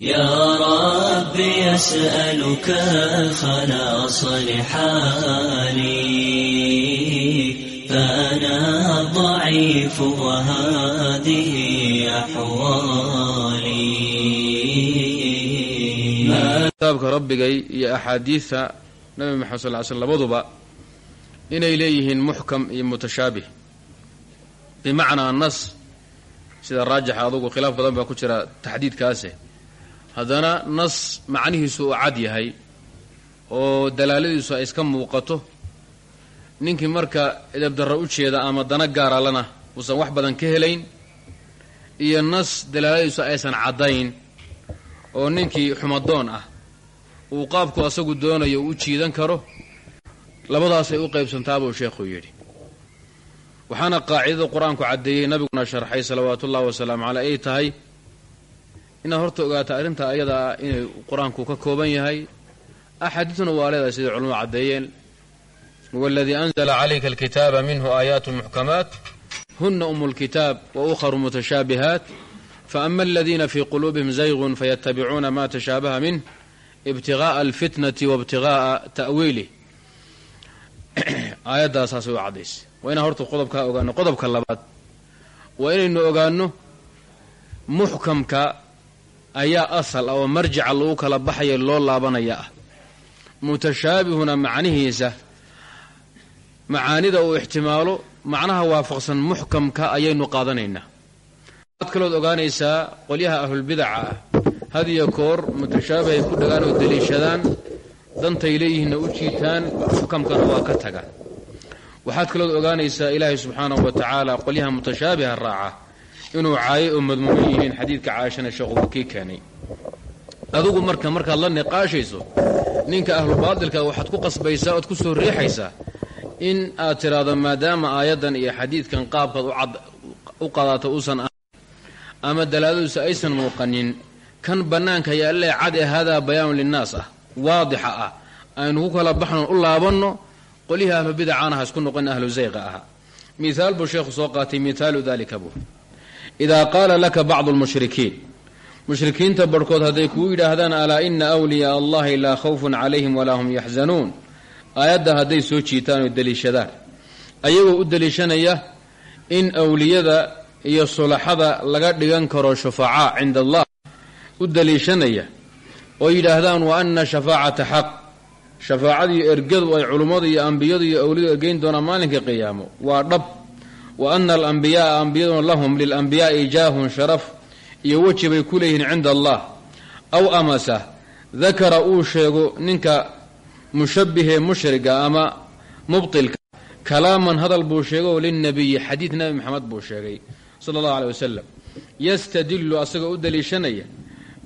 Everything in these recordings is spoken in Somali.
يا رب يسألك خلاص لحالي فأنا ضعيف وهذه أحوالي kitaabka rabbigay iyo axaadiidta nabi maxamed sal ly slm labaduba inay leeyihiin muxkam iyo mutashaabih bimacnaa nas sida raajixa adugu khilaaf badan baa ku jira taxdiidkaase haddana nas macnihiisu uu cad yahay oo dalaaladiisu ay iska muuqato ninkii marka edabdarra u jeeda ama dana gaaralana uusan wax badan ka helayn iyo nas dalaaladiisu aysan caddayn oo ninkii xumadoon ah uu qaabku asagu doonayo u jiidan karo labadaasay u qaybsantaabuu sheekhuu yidhi. Waxaana qaacidada qur'aanku caddeeyey nabiguna sharxay salawaatu ullahi wasalaamu caley ay tahay inaad horta ogaata arrinta ayada ah inay qur'aanku ka kooban yahay axaadiisuna waa leedahay siday culamadu caddeeyeen. Huwa aladii anzala calayka alkitaaba minhu aayaatu muxkamaat huna umu lkitaab wa ukharu mutashaabihaat faama aladiina fii quluubihim zaygun fayatabicuuna ma tashaabaha minh ibtigaءa alfitnati waibtigaءa ta'wiilih aayadaasaasay u caddaysay. Waa inaan horta qodobkaa ogaano qodobka labaad waa inaynu ogaanno muxkamka ayaa asal ah oo marjica lagu kala baxaya loo laabanaya ah. Mutashaabihuna macnihiisa macaanida uu ixtimaalo macnaha waafaqsan muxkamka ayaynu qaadanaynaa. Waxaad kalood ogaanaysaa qolyaha ahlulbidaca ah. Had iyo koor mutashaabihay ku dhagaan oo deliishadaan dantay leeyihiinna u jiitaan muxkamkana waa ka tagaan. Waxaad kalood ogaanaysaa ilaahay subxaanahu wa tacaala qolyaha mutashaabiha raaca inuu caayay oo madmuuman yihiin xadiidka caashana sheekhu waa kii keenay. Adugu marka markaad la niqaashayso ninka ahlubaatilka waxaad ku qasbaysaa ood ku soo riixaysaa in aad tidhaahdo maadaama aayaddan iyo xadiidkan qaabkaad u qaadato uusan ahayn ama dalaadadiisu aysan muuqanin kan bannaanka yaallee cad ee hadaa bayaanu linnaas ah waadixa ah. Aynu ku kala baxno u laabanno qolihii ahlu bidacana isku noqon ahlu zayqa ahaa mihaal buu sheekhu soo qaatay mihaalu dalika buu idaa qaala laka bacdu lmushrikiin mushrikiinta barhkood hadday kuu yidhaahdaan alaa ina wliyaa allahi laa khawfun calayhim walaa hum yaxzanuun aayadda hadday soo jiitaan oo deliishadaan. Ayagoo u deliishanaya in awliyada iyo sulaxada laga dhigan karo shufacaa cinda allah. U deliishanaya oo yidhaahdaan wa ana shafaacata xaq. Shafaacadiiyo ergadu ay culummadu iyo ambiyadu iyo awliyadu ergeyn doonaan maalinka qiyaamo. Waa dhab wa ana alambiyaaa ambiyaduna lahum lilambiyaai jaahun sharaf iyo weji bay ku leeyihiin cinda allah. Aw amasa dakara uu sheego ninka mushabbihee mushriga ama mubtilka kalaaman hadal buu sheegay oo lilnabiyi xadiid nabi maxamed buu sheegay sala allahu aley wasalam yastadilu asagoo u deliishanaya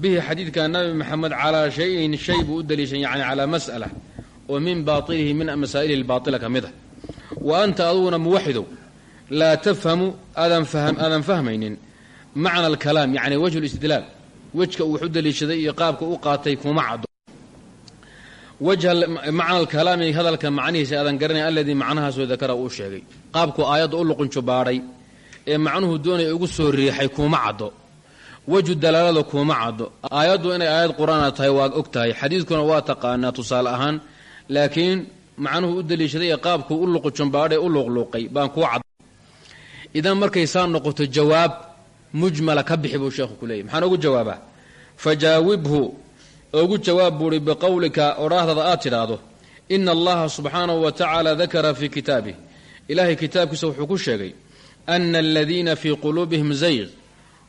bihi xadiidka nabi maxamed calaa shayin shay buu u deliishan yani calaa mas'ala oo min bailihi min masaa'ilihi lbaatila ka mid a wa anta aduguna muwaxidow laa tafhamu aadan fahmaynin. Macna alkalaam yani wajhu listidlaal wejka uu wax u deliishaday iyo qaabka u qaatay kuma caddo. Macna alkalaami hadalka macnihiisa aadan garanay aladii macnahaasoo dakara uu sheegay. Qaabku aayadda u luqunjo baadhay ee macnuhu doonaya ugu soo riixay kuma caddo. Wejhu dalaalada kuma caddo. Aayaddu inay aayad qur'aana tahay waa og tahay. Xadiidkuna waa taqaanaa tusaale ahaan laakiin macnuhu u deliishaday ee qaabku u luqujumbaadhay u luuqluuqay baan kuu cadda idan markay saa noqoto jawaab mujmala ka bixi buu sheekhu ku leeyay. Maxaan ugu jawaabaa? Fajaawibhu. Ugu jawaab buuhi biqowlika odhaahdada aad tidhaahdo ina allaha subxaanahu wa tacaala dakara fii kitaabih ilaahay kitaabkiisa wuxuu ku sheegay ana aladiina fii quluubihim zayq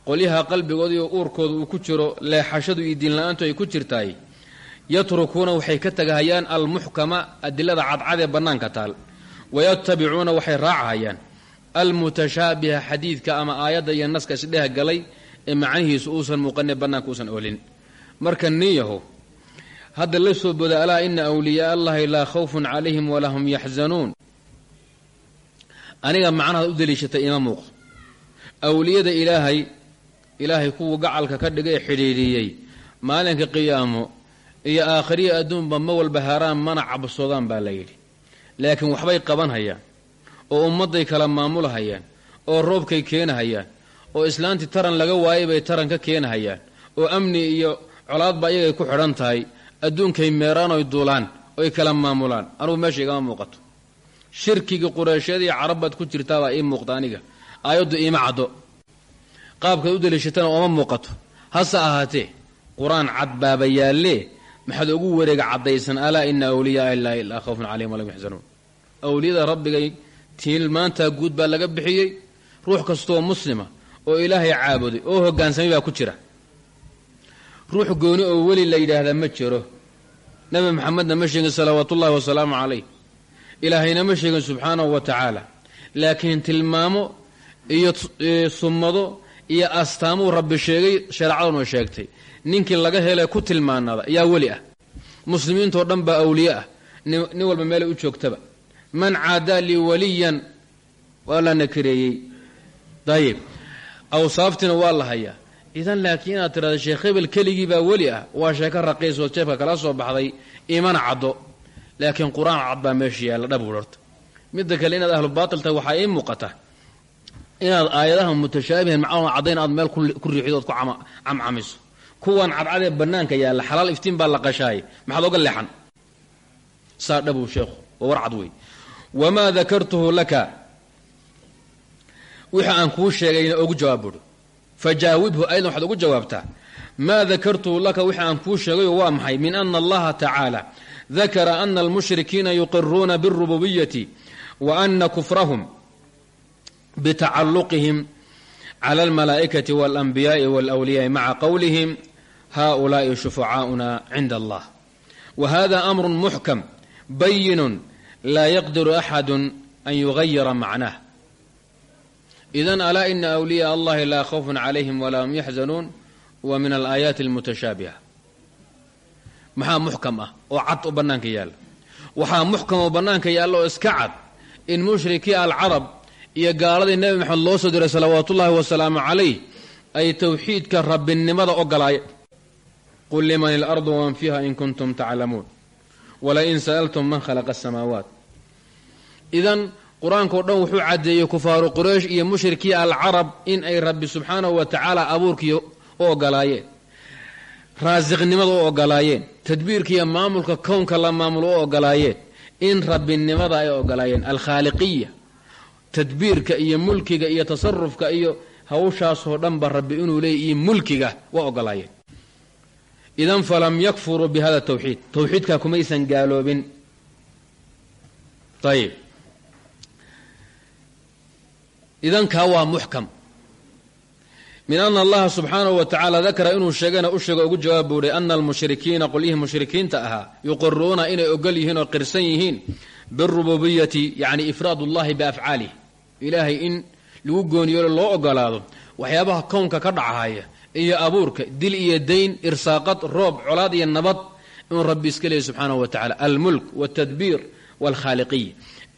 qolyaha qalbigooda iyo uurkooda uu ku jiro leexashadu iyo diinla-aantu ay ku jirtaay yatrukuuna waxay ka tagahayaan almuxkama adilada cadcad ee bannaanka taal. Wayatabicuuna waxay raacahayaan almutashaabiha xadiidka ama aayadda iyo naska isdheha galay ee macnihiisu uusan muuqane bannaanka uusan oolin. Marka nin yaho hadda la soo boda alaa ina wliyaa allahi laa khawfun calayhim walaa hum yaxzanuun. Aniga macnahaad u deliishatay ima muuqdo. Awliyada ilaahay ilaahay kuwa gacalka ka dhigay ee xidhiidhiyey maalinka qiyaamo iyo aakhiriya adduunba ma walba haaraan mana cabsoodaan baa la yidhi. Laakiin waxbay qabanhayaan oo ummadday kala maamulahayaan oo roobkay keenahayaan oo islaantii taran laga waayay bay taran ka keenahayaan oo amni iyo colaad baa iyagay ku xidhan tahay adduunkay meeraan oy duulaan oy kala maamulaan. Anugu meesha igama muuqato. Shirkigii qureysheed carabbaad ku jirtaabaa ii muuqda aniga. Aayaddu iima caddo. Qaabkaad u daliishatana ooma muuqato. Hase ahaatee qur'aan cad baaba yaallee maxaad ugu wareega caddaysan alaa ina awliyaaa illaahi laa khawfun calayhim walam yaxzanuun awliyada rabbigay tilmaantaa guud baa laga bixiyey ruux kastooo muslima oo ilaahay caabuday oo hoggaansamay baa ku jira. Ruux gooni oo weli la yidhaahdaa ma jiro. Nabi maxamedna ma sheegin salawaatuullahi wasalaamu calayh. Ilaahayna ma sheegin subxaanahu wa tacaala. Laakiin tilmaamo iyo summado iyo astaamuu rabbi sheegay shareecaduna sheegtay. Ninkii laga hele ku tilmaanada ayaa weli ah. Muslimiintoo dhan baa awliye ah. Nin walba meelay u joogtaba man caadaa lii waliyan waa la nakireeyey dayib awsaaftiina waa la hayaa. Idan laakiin inaad tirahda sheekh hebel keligii baa weli ah waa sheeko raqiis oo jeefka kala soo baxday imana caddo. Laakiin qur'aan cad baa meesha yaalla dhab horta kale inaad ahlu baatil tahay waxaa ii muuqata inaad aayadaha mutashaabihan macahuna caddayn aad meel ku riixid ood ku camcamiso. Kuwan cadcadee bannaanka yaalla xalaal iftiin baa la qashaayay maxaad oga leexan? Saa dhabuu sheekhu waa war cad wey wamaa dakartuhu laka? Wixii aan kuu sheegayna ogu jawaab buri fajaawibhu aydan waxaad ugu jawaabtaa. Maa dakartuhu laka? Wixii aan kuu sheegayo waa maxay? Min ana allaha tacaala dakara ana almushrikiina yuqiruuna biاlrububiyati wa ana kufrahum bitacalluqihim cla almalaa'ikati walanbiyaai walwliyaai maca qowlihim haulaai shufacaa'una cinda allah wa hada amru muxkam bayinun laa yaqdiru axadu an yugayira macnaah idan alaa ina awliyaa allahi laa khawfun calayhim walaa hum yaxzanuun wa min alaayaati almutashaabiha maxaa muxkam ah oo cad oo bannaanka yaalla waxaa muxkam oo bannaanka yaalla oo iska cad in mushrikii alcarab iyo gaaladii nebi maxamed loo soo diray salawaatuullaahi wasalaamu calayh ay towxiidka rabbinimada ogolaayeen qul liman ilardu waman fiiha in kuntum taclamuun. Walain sa'altum man khalaqa asamaawaat idan qur'aankao dhan wuxuu caddeeyey kufaaru quraysh iyo mushrikii alcarab in ay rabbi subxaanahu wa tacaala abuurkii u ogolaayeen raasiqnimada u ogolaayeen tadbiirkiiyo maamulka kownka la maamulo u ogolaayeen in rabbinimada ay ogolaayeen alkhaaliqiya tadbiirka iyo mulkiga iyo tasarufka iyo hawshaasoo dhanba rabbi inuu leeyay iyo mulkiga waa ogolaayeen idan falam yakfuruu bi hada tawxiid tawxiidkaa kumaysan gaaloobin. Ayib idan kaa waa muxkam min ana allaha subxaanahu wa tacaala dakara inuu sheegana u sheego ugu jawaab buuhay ana almushrikiina qolyihii mushrikiinta ahaa yuqiruuna inay ogol yihiin oo qirsan yihiin birububiyati yacni ifraad ullahi biafcaalih. Ilaahay in lagu gooniyoolo loo ogolaado waxyaabaha kownka ka dhacahaya iyo abuurka dil iyo dayn irsaaqad roob colaad iyo nabad inuu rabbi iska leeyay subxaanahu wa tacala almulk waltadbiir walkhaaliqiy.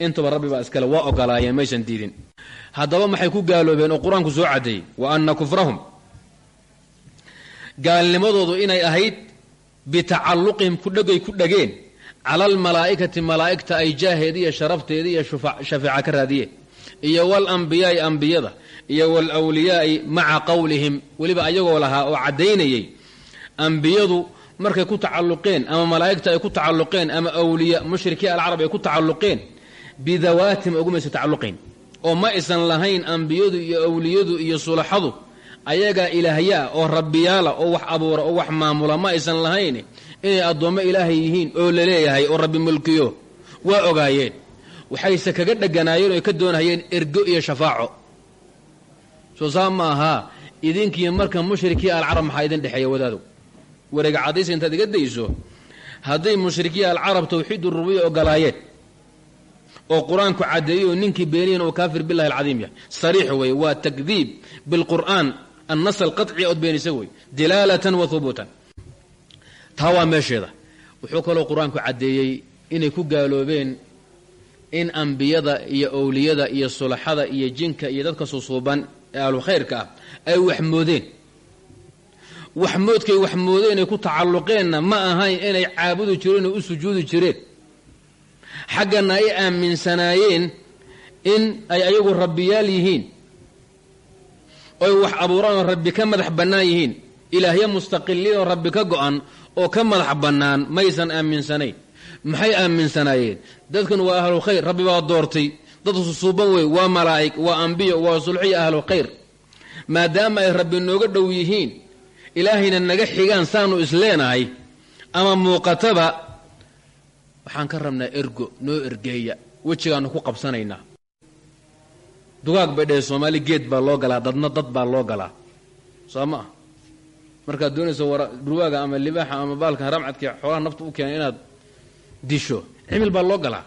Intaba rabbi baa iskale waa ogolaayeen maysan diidin haddaba maxay ku gaaloobeen oo qur'aanku soo caddeeyey wa anna kufrahum. Gaalnimadoodu inay ahayd bitacalluqihim ku dhegay ku dhegeen. Cala almalaa'ikati malaa'igta ay jaaheeda iyo sharafteeda iyo shafeeca ka raadiyeen iyo walambiyaai ambiyada. Iyo waalwliyaai maca qowlihim weliba ayagoo lahaa oo caddaynayay ambiyadu markay ku tacalluqeen ama malaa'igta ay ku tacalluqeen ama awliya mushrikii alcarab ay ku tacalluqeen bidawaatim ogumaysa tacalluqayn oo ma aysan lahayn ambiyadu iyo awliyadu iyo sulaxadu ayagaa ilaahyaa oo rabbiyaala oo wax abuura oo wax maamula ma aysan lahayn inay addoommo ilaahay yihiin oo la leeyahay oo rabbi mulkiyo. Waa ogaayeen. Waxayse kaga dheganaayeen oo ka doonahayeen ergo iyo shafaaco. Soo saa ma ahaa idinkiiyo marka mushrikii alcarab maxaa idin dhexeeya wadaadu? Wareega cadaysa intaad iga dayso. Hadday mushrikii alcarab tawxiid rububiya ogolaayeen oo qur'aanku caddeeyey oo ninkii beeniyan oo kaafir billahi alcadiim yahay. Sariix weeye waa takdiib bilqur'aan annas alqaطci ood beenisa wey dilaalatan wa hubuutan taa waa meesheeda. Wuxuu kaloo qur'aanku caddeeyey inay ku gaaloobeen in ambiyada iyo owliyada iyo sulaxada iyo jinka iyo dadka susuuban ee ahlukhayrka ah ay waxmoodeen. Waxmoodkay waxmoodeen ay ku tacalluqeenna ma ahayn inay caabudi jireen oo u sujuudi jireen xaggana ay aaminsanaayeen in ay ayagu rabbiyaal yihiin. Oy wax abuuraan oo rabbi ka madax bannaan yihiin. Ilaahyo mustaqiliin oo rabbi ka go-an oo ka madax bannaan maysan aaminsanayn. Maxay aaminsanaayeen? Dadkan waa ahlu khayr rabbi baa doortay. Dad susuuban wey waa malaa'ig waa ambiyo waa sulxiyo ahlu khayr. Maadaama ay rabbi nooga dhow yihiin ilaahayna naga xigaan saanu isleenahay ama muuqataba waxaan ka rabnaa ergo noo ergeeya wejigaanu ku qabsanaynaa. Dugaag bay dhahey soomaali geed baa loo galaa dadna dad baa loo galaa. Soo ma ah markaad doonayso war durwaaga ama libaaxa ama baalkan ramcadkii xoolaha nafta u keena inaad disho cimil baa loo galaa.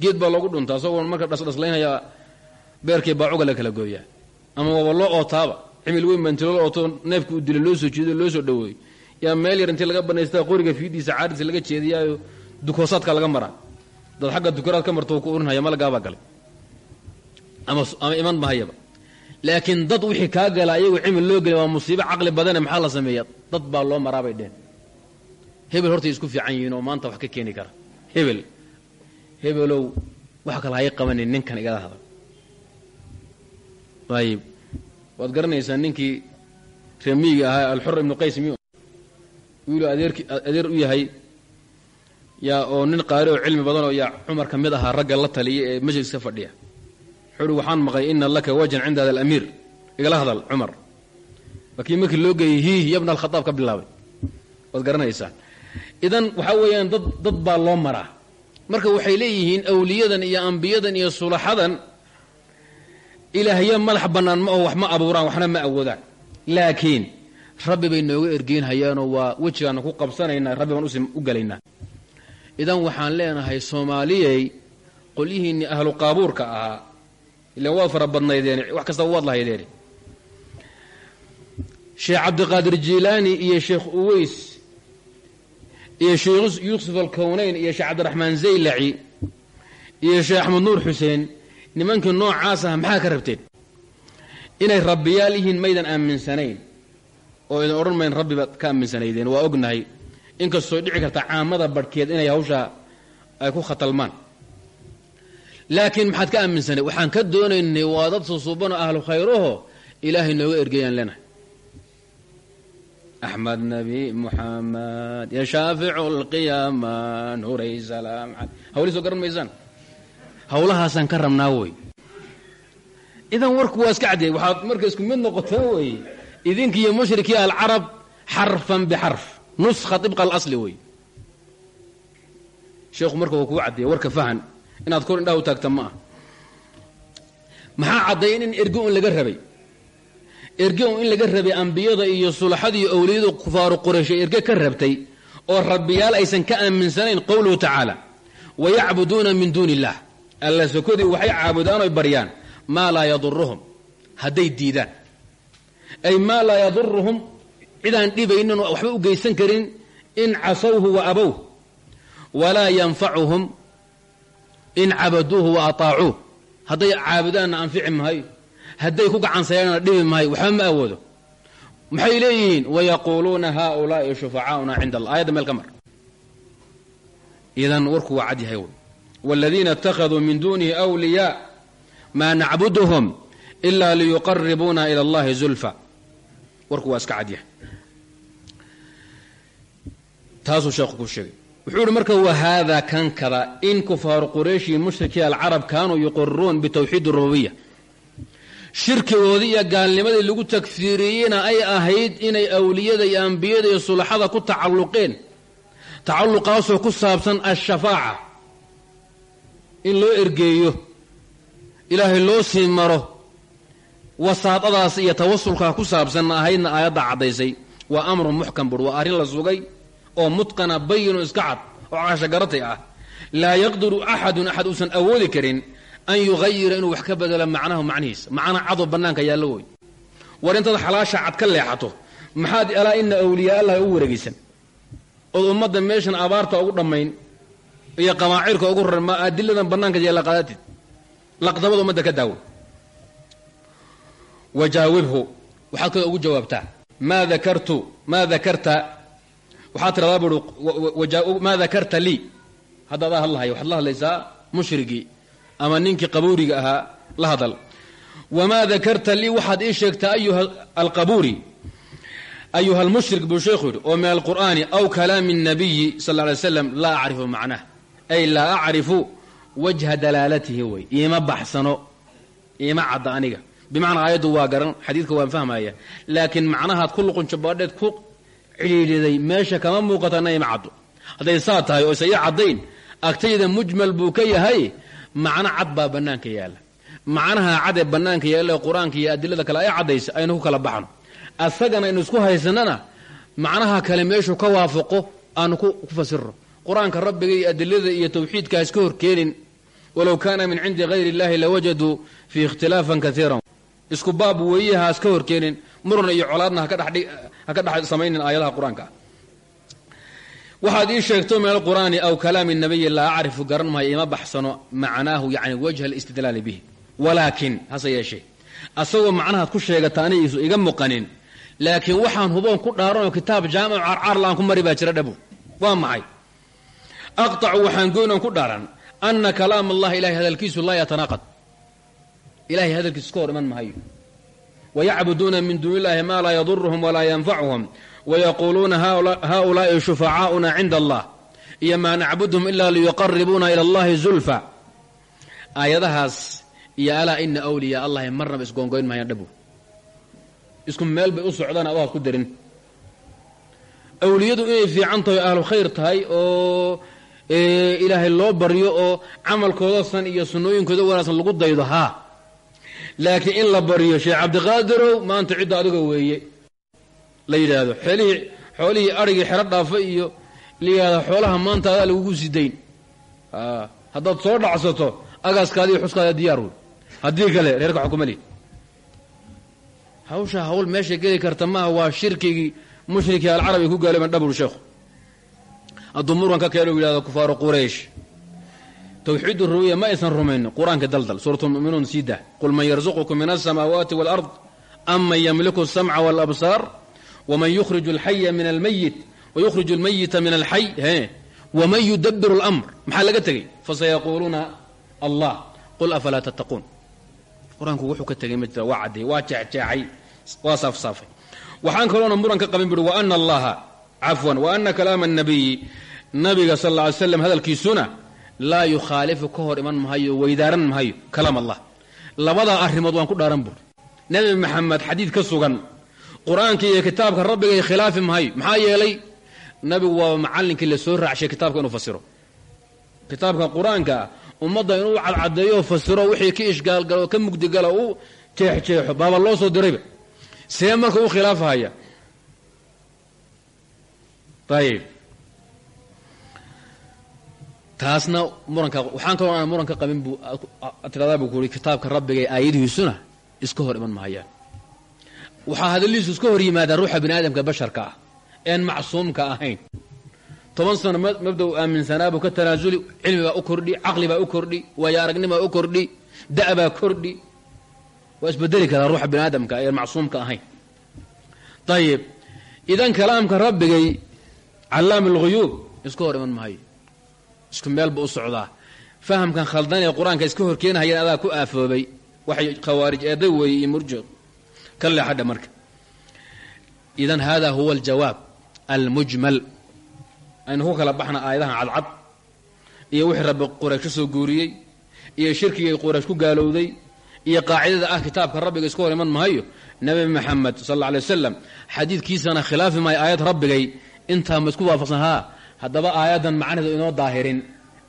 Geed baa loogu dhuntaa isagoo marka dhasdhaslaynaya beerkii baacuga la kala gooyaa. Ama waaba loo ootaaba cimil weyn baa inti loo ooto neefka u dila loo soo jeedo loo soo dhaweeyo yaa meel yar intii laga banaystaa qoriga fiidiisa caadhiisa laga jeediyaayo dukoosaadka laga maraa. Dad xagga dukaraad ka marta ku urinhaya malagaabaa galay. Ama iman mahayaba laakiin dad wixii kaa gala ayagu cimil loo gelay waa musiibo caqli badane maxaa la sameeya dad baa loo maraabay dhehen hebel hortay isku fiican yihiin oo maanta wax ka keeni kara. Hebel hebelow wax kale hay qabanin ninkan igala hadal. Ayib waad garanaysaa ninkii remiiga ahaa alxur ibnu qays miyu wiilu adeerki adeer u yahay yaa oo nin qaari oo cilmi badan oo yaa cumar ka mid ahaa ragga la taliya ee majliska fadhiya. Wuxuu uhi waxaan maqlay ina laka wajan cinda hada alamiir igala hadal cumar. Laakiin markii loo geeyey hiih yabna alkhadaab ka bilaabay. Waad garanaysaa idan waxaa weeyaan dad dad baa loo maraa. Marka waxay leeyihiin awliyadan iyo ambiyadan iyo sulaxadan ilaahyo madax bannaan ma oo wax ma abuuraan waxna ma awoodaan. Laakiin rabbi bay nooga ergeynhayaanoo waa wejigaana ku qabsanaynaa rabbi baan u gelaynaa idan waxaan leenahay soomaaliyey qolyihiinni ahlu qaabuurka ahaa ilan waad fara badnaydeen wax kastaba waad lahaydeene sheekh cabdiqaadir jiilaani iyo sheekh uweys iyo sheekh yuusuf alkownayn iyo sheekh cabdiraxmaan zaylaci iyo sheekh axmed nuur xuseen nimankii noocaas ah maxaa ka rabteen? Inay rabbiyaal yihiin maydan aaminsanayn oo idin odhan mayn rabbi ka aaminsanaydeen. Waa ognahay inkastoo dhici karta caamada barhkeed inay hawshaa ay ku khatalmaan. Laakiin maxaad ka aaminsanayd? Waxaan ka doonaynay waa dad susuubanoo ahlu khayraho ilaahay nooga ergeeyaan leenahay. Axmed nabi muxamed ya shaaficu lqiyaama nuuray salaam hawli soo garan maysaan? Hawlahaasaan ka rabnaa wey. Idan warku waa iska caddeey waxaad mid noqoteen wey idinkiiyo mushrikii alcarab xarfan bixarf. Nuskha ibqa alasli wey sheekhu marka waa kuu caddeeya warka fahan inaad kor indhaha u taagta ma ah maxaa caddayn in ergo un laga rabay? Erge un in laga rabay ambiyada iyo sulaxada iyo owliyadu kufaaru quraysh ee erge ka rabtay oo rabbiyaal aysan ka aaminsanayn qowluhu tacaala. Wayacbuduuna min duuni illah alla sokodii waxay caabudaan oy baryaan maa laa yaduruhum hadday diidaan ay maa laa yaduruhum cidaan dhibaynin oo waxba u geysan karin in casawhu wa abowh walaa yanfacuhum in cabaduuhu wa ataacuuh hadday caabudaanna anfici mahayo hadday ku gacansayaanna dhibi mahayo waxba ma awoodo maxay leeyihiin wayaquuluuna haaulaai shufacaauna cinda allah ayadda meel ka mar idan warku waa cad yahay wy wاladiina اtakhaduu min dunihi أwliyaa maa nacbuduhum ila liyuqaribuuna ilى اllahi zulfa warku waa iska cad yahay. Taasuu sheekhu ku sheegay. Wuxuu ihi marka wahaada kan kada in kufaaru qurayshi mushrikii alcarab kaanuu yuqiriruun bitawxiid اrububiya shirkigoodii iyo gaalnimadii lagu takfiiriyeyna ay ahayd inay awliyada iyo ambiyada iyo sulaxada ku tacalluqeen. Tacalluqaasoo ku saabsan ashafaaca in loo ergeeyo. Ilaahay loo sii maro wasaadadaas iyo tawasulkaa ku saabsanna ahaydna aayadda caddaysay. Waa amrun muxkam bur waa arrin la sugay oo mutqana bayinoo iska cad oo cashagaratay ah. Laa yaqdiru axadun axad uusan awoodi karin an yughayira inuu wax ka bedelo macnahu macnihiisa. Macna cadoo bannaanka yaallo wey war intaad xalaasha cad ka leexato maxaad alaa ina awliyaa allah u wareegaysan. Ood ummadda meeshan abaarta ugu dhammayn iyo qamaacirka ugu raran ma adiladan bannaanka yeela qaadatid laqdabada ummadda ka daawo wajaawibhu. Waxaad kaloo ugu jawaabtaa maa dakartu maa dakarta waxaad tiradaa buui maa dakarta lii. Hadda adaa hadlahayo waxaad la hadlaysaa mushrigii ama ninkii qabuuriga ahaa la hadal. Wamaa dakarta lii waxaad ii sheegtaa ayuha alqabuuri. Ayuha lmushrik buu sheekhu yidhi oo min alqur'aani aw kalaami الnabiyi sal alay slam laa acrifu macnaah ay laa acrifu wajha dalaalatihi wey. Iima baxsano iima cadda aniga bimacnaa aayaddu waa garan xadiidka waan fahmaya laakiin macnahaad ku luqunjabaadheed ku cidhiidhiday meesha kama muuqatana ima caddo hadday saa tahay oo isaya caddayn agtayda mujmal buu ka yahay macno cad baa bannaanka yaalla. Macnaha cad ee bannaanka yaalla qur'aanka iyo adilada kale ay caddaysa aynu ku kala baxno. Asagana aynu isku haysanana macnaha kale meeshuu ka waafaqo aanu ku fasirno qur'aanka rabbiga iyo adilada iyo tawxiidka ha iska horkeenin. Walow kaana min cindi hayri illahi lawajaduu fii ikhtilaafan kaiiran isku baab weeye ha iska horkeenin muran iyo colaadna ha ka dhex samaynin aayadaha qur'aanka. Waxaad ii sheegto min alqur'aani aw kalaami nabiyi laa acrifu garan maayo ima baxsano macnaahu yani wajha alistidlaali bihi. Walaakin hase yeeshee asagoo macnahaad ku sheegata ani isu iga muqanin laakiin waxaan huboon ku dhaaranoo kitaab jaamic carcaar la'aan ku mari baa jira dhabu. Waa maxay? Aqطacu waxaan goynoon ku dhaaran ana kalaam allahi ilahay hadalkiisu laa yatanaaqad ilahay hadalkiisu iska hor iman mahayo wayacbuduuna min duuni illahi maa laa yaduruhum walaa yanfacuhum wayaquuluuna haulaai shufacaauna cinda allah iyo maa nacbudhum ilaa liyuqaribuuna ila allahi zulfa. Aayadahaas iyo alaa ina wliyaa allahi marnaba isgoongoyn mahayaan dhabu isku meel bay u socdaan adaad ku darin. Awliyadu inay fiican tahay ahlu khayr tahay oo ilaahay loo baryo oo camalkooda san iyo sunnooyinkooda wanaagsan lagu daydo haa laakiin in la baryo sheekh cabdiqaadirow maanta cidda adiga weeye. La yidhaahdo xeelihii xoolihii arigii xero dhaafa iyo layidhahdo xoolaha maanta adaa lagugu sidayn haddaad soo dhacsato agaaskaadi iyo xuskaada diyaar wey haddii kale reerka xukumali hawsha hawl meesha geli karta maaha waa shirkigii mushrikii alcarabi ku gaaloobeen dhabul sheekhu. Hadduu muran ka keeno yidhahdo kufaaru quraysh towxiid rububiya ma aysan rumayno qur'aanka daldal suuratmuminuun sii dah qul man yarzuqukum min asamaawaati walard aman yamliku samca walabsaar waman yukhriju alxaya min almayit wayukhriju almayita min alxay waman yudabiru lmr maxaa laga tegey? Fasayaquuluuna allah qul afalaa tattaquun. Qur'aanku wuxuu ka tegey ma jira waa caddeey waa jeexjeexay waa saafsaafay. Waxaan kaloona muran ka qabin buui waana allaha cafwan waana kalaama nabiyi nabiga sal ly slm hadalkiisuna laa yukhaalifu ka hor iman mahayo weydaaran mahayo kalaam allah. Labadaa arrimood waan ku dhaaran buuri. Nebi maxamed xadiid ka sugan qur'aanka iyo kitaabka rabbigay khilaafi mahayo maxaa yeelay nabigu waa macallinkii la soo raacshay kitaabka inuu fasiro. Kitaabka qur'aanka ummadda inuu cadcadeeyo fasiro wixii ka ishgaalgalo ka mugdigala u jeexjeexo baaba loo soo dirayba. See marka u khilaafahaya ayib taasna muranka waxaan kaloo aan muran ka qabin buu tiradaa buu kuuri kitaabka rabbiga ee aayadihiisuna iska hor iman mahayaan waxaa hadallihiisu iska hor yimaadaa ruuxa bini aadamka basharka ah een macsuumka ahayn. Toban sano mabda u aaminsanaabuu ka tanaasuli cilmi baa u kordhi caqli baa u kordhi waayo aragnibaa u kordhi da' baa kordhi. Waa isbedeli karaa ruuxa bini aadamka een macsuumka ahayn. Ayib idan kalaamka rabbigay callaam alghuyuub iska hor iman mahayo isku meel u socdaa. Fahamkan khaldan ee qur'aanka iska horkeenahayeen adaa ku aafoobay. Waxay khawaarij eeday weeye iyo murjic ka leexadha marka. Idan hada huwa aljawaab almujmal. Aynu ku kala baxna aayadahan cadcad. Iyo wixii rabbi quraysh ka soo guuriyey. Iyo shirkigay quraysh ku gaalowday. Iyo qaacidada ah kitaabka rabbiga iska hor iman mahayo nebi maxamed sal alla alay wasalam xadiidkiisana khilaafi maayo aayad rabbigay. Intaa ma isku waafaqsan haa haddaba aayaddan macnaheedu inoo daahirin.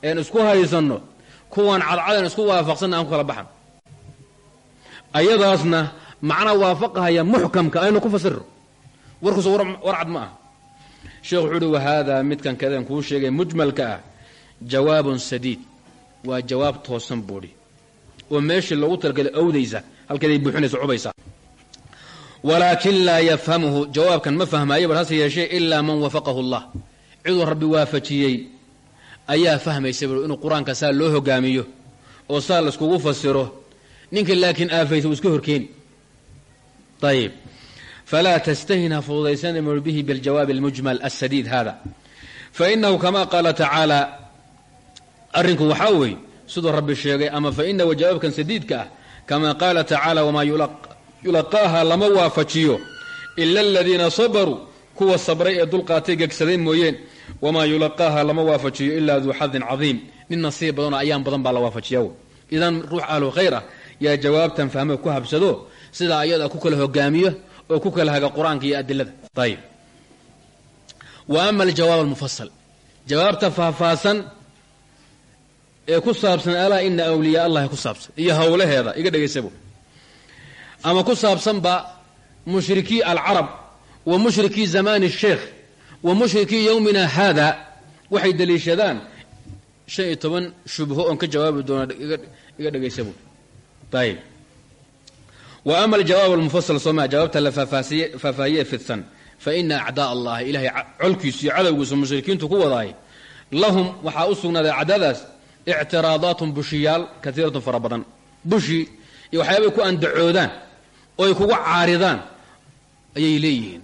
Een isku haysanno. Kuwan cadcadan isku waafaqsanna aan ku kala baxan. Ayadaasna macna waafaqahaya muxkamka aynu ku fasirro. Warkuusu war cad ma ah sheekh wuxuu uhi wahaadaa midkan kadeen kuu sheegay mujmalka ah jawaabun sadiid. Waa jawaab toosan buudhi oo meeshii loogu talagelay owdaysa halkeeday buuxinaysa cubaysa. Walaakin laa yafhamuhu jawaabkan ma fahmaayo bal hase yeeshee ilaa man wafaqahu allah ciduu rabbi waafajiyey. Ayaa fahmaysa bui inuu qur'aanka saa loo hogaamiyo oo saa laiskugu fasiro. Ninka laakiin aafaysa uu iska horkeeni ayib falaa tastahina fududaysan bihi biاljawaabi اlmujmal asadiid hada fainahu kama qaala tacaala arrinku waxaa weeye siduu rabbi sheegay ama fainahu jawaabkan sadiidka ah kama qaala tacaala wamaa yulaqaaha lama waafajiyo ila aladiina sabaruu kuwa sabray ee dulqaatay gegsaday mooyeen wamaa yulaqaaha lama waafajiyo ilaa duu xadin cadiim nin nasiib badanoo ayaan badan baa la waafajiya idan ruux ahlu khayr ah yaa jawaabtan fahmo ku habsado sidaa ayada ku kala hogaamiyo oo ku kala haga qur'aanka iyo adilada ayib wa ama aljawaab almufasal jawaabta faahfaahsan ee ku saabsan alaa ina awliyaa allahi ku saabsan iyo howlaheeda iga dhegaysabo ama ku saabsanba mushrikii alcarab wa mushrikii zamani sheekh wa mushrikii yowmina haada waxay daliishadaan shan iyo toban shubho oon ka jawaabi doona iga dhegaysabo ayib wa ama aljawaab almufasal sooma jawaabta la faahfaahiye fidsan. Fa ina acdaa allahi ilahay colkiisu iyo cadowgiisu mushrikiintu ku wadaay. Lahum waxaa u sugnaaday acdaadaas ictiraadaatun bushiyaal kaiiratun fara badan. Bushi iyo waxyaabay ku andacoodaan oo ay kugu caaridaan ayay leeyihiin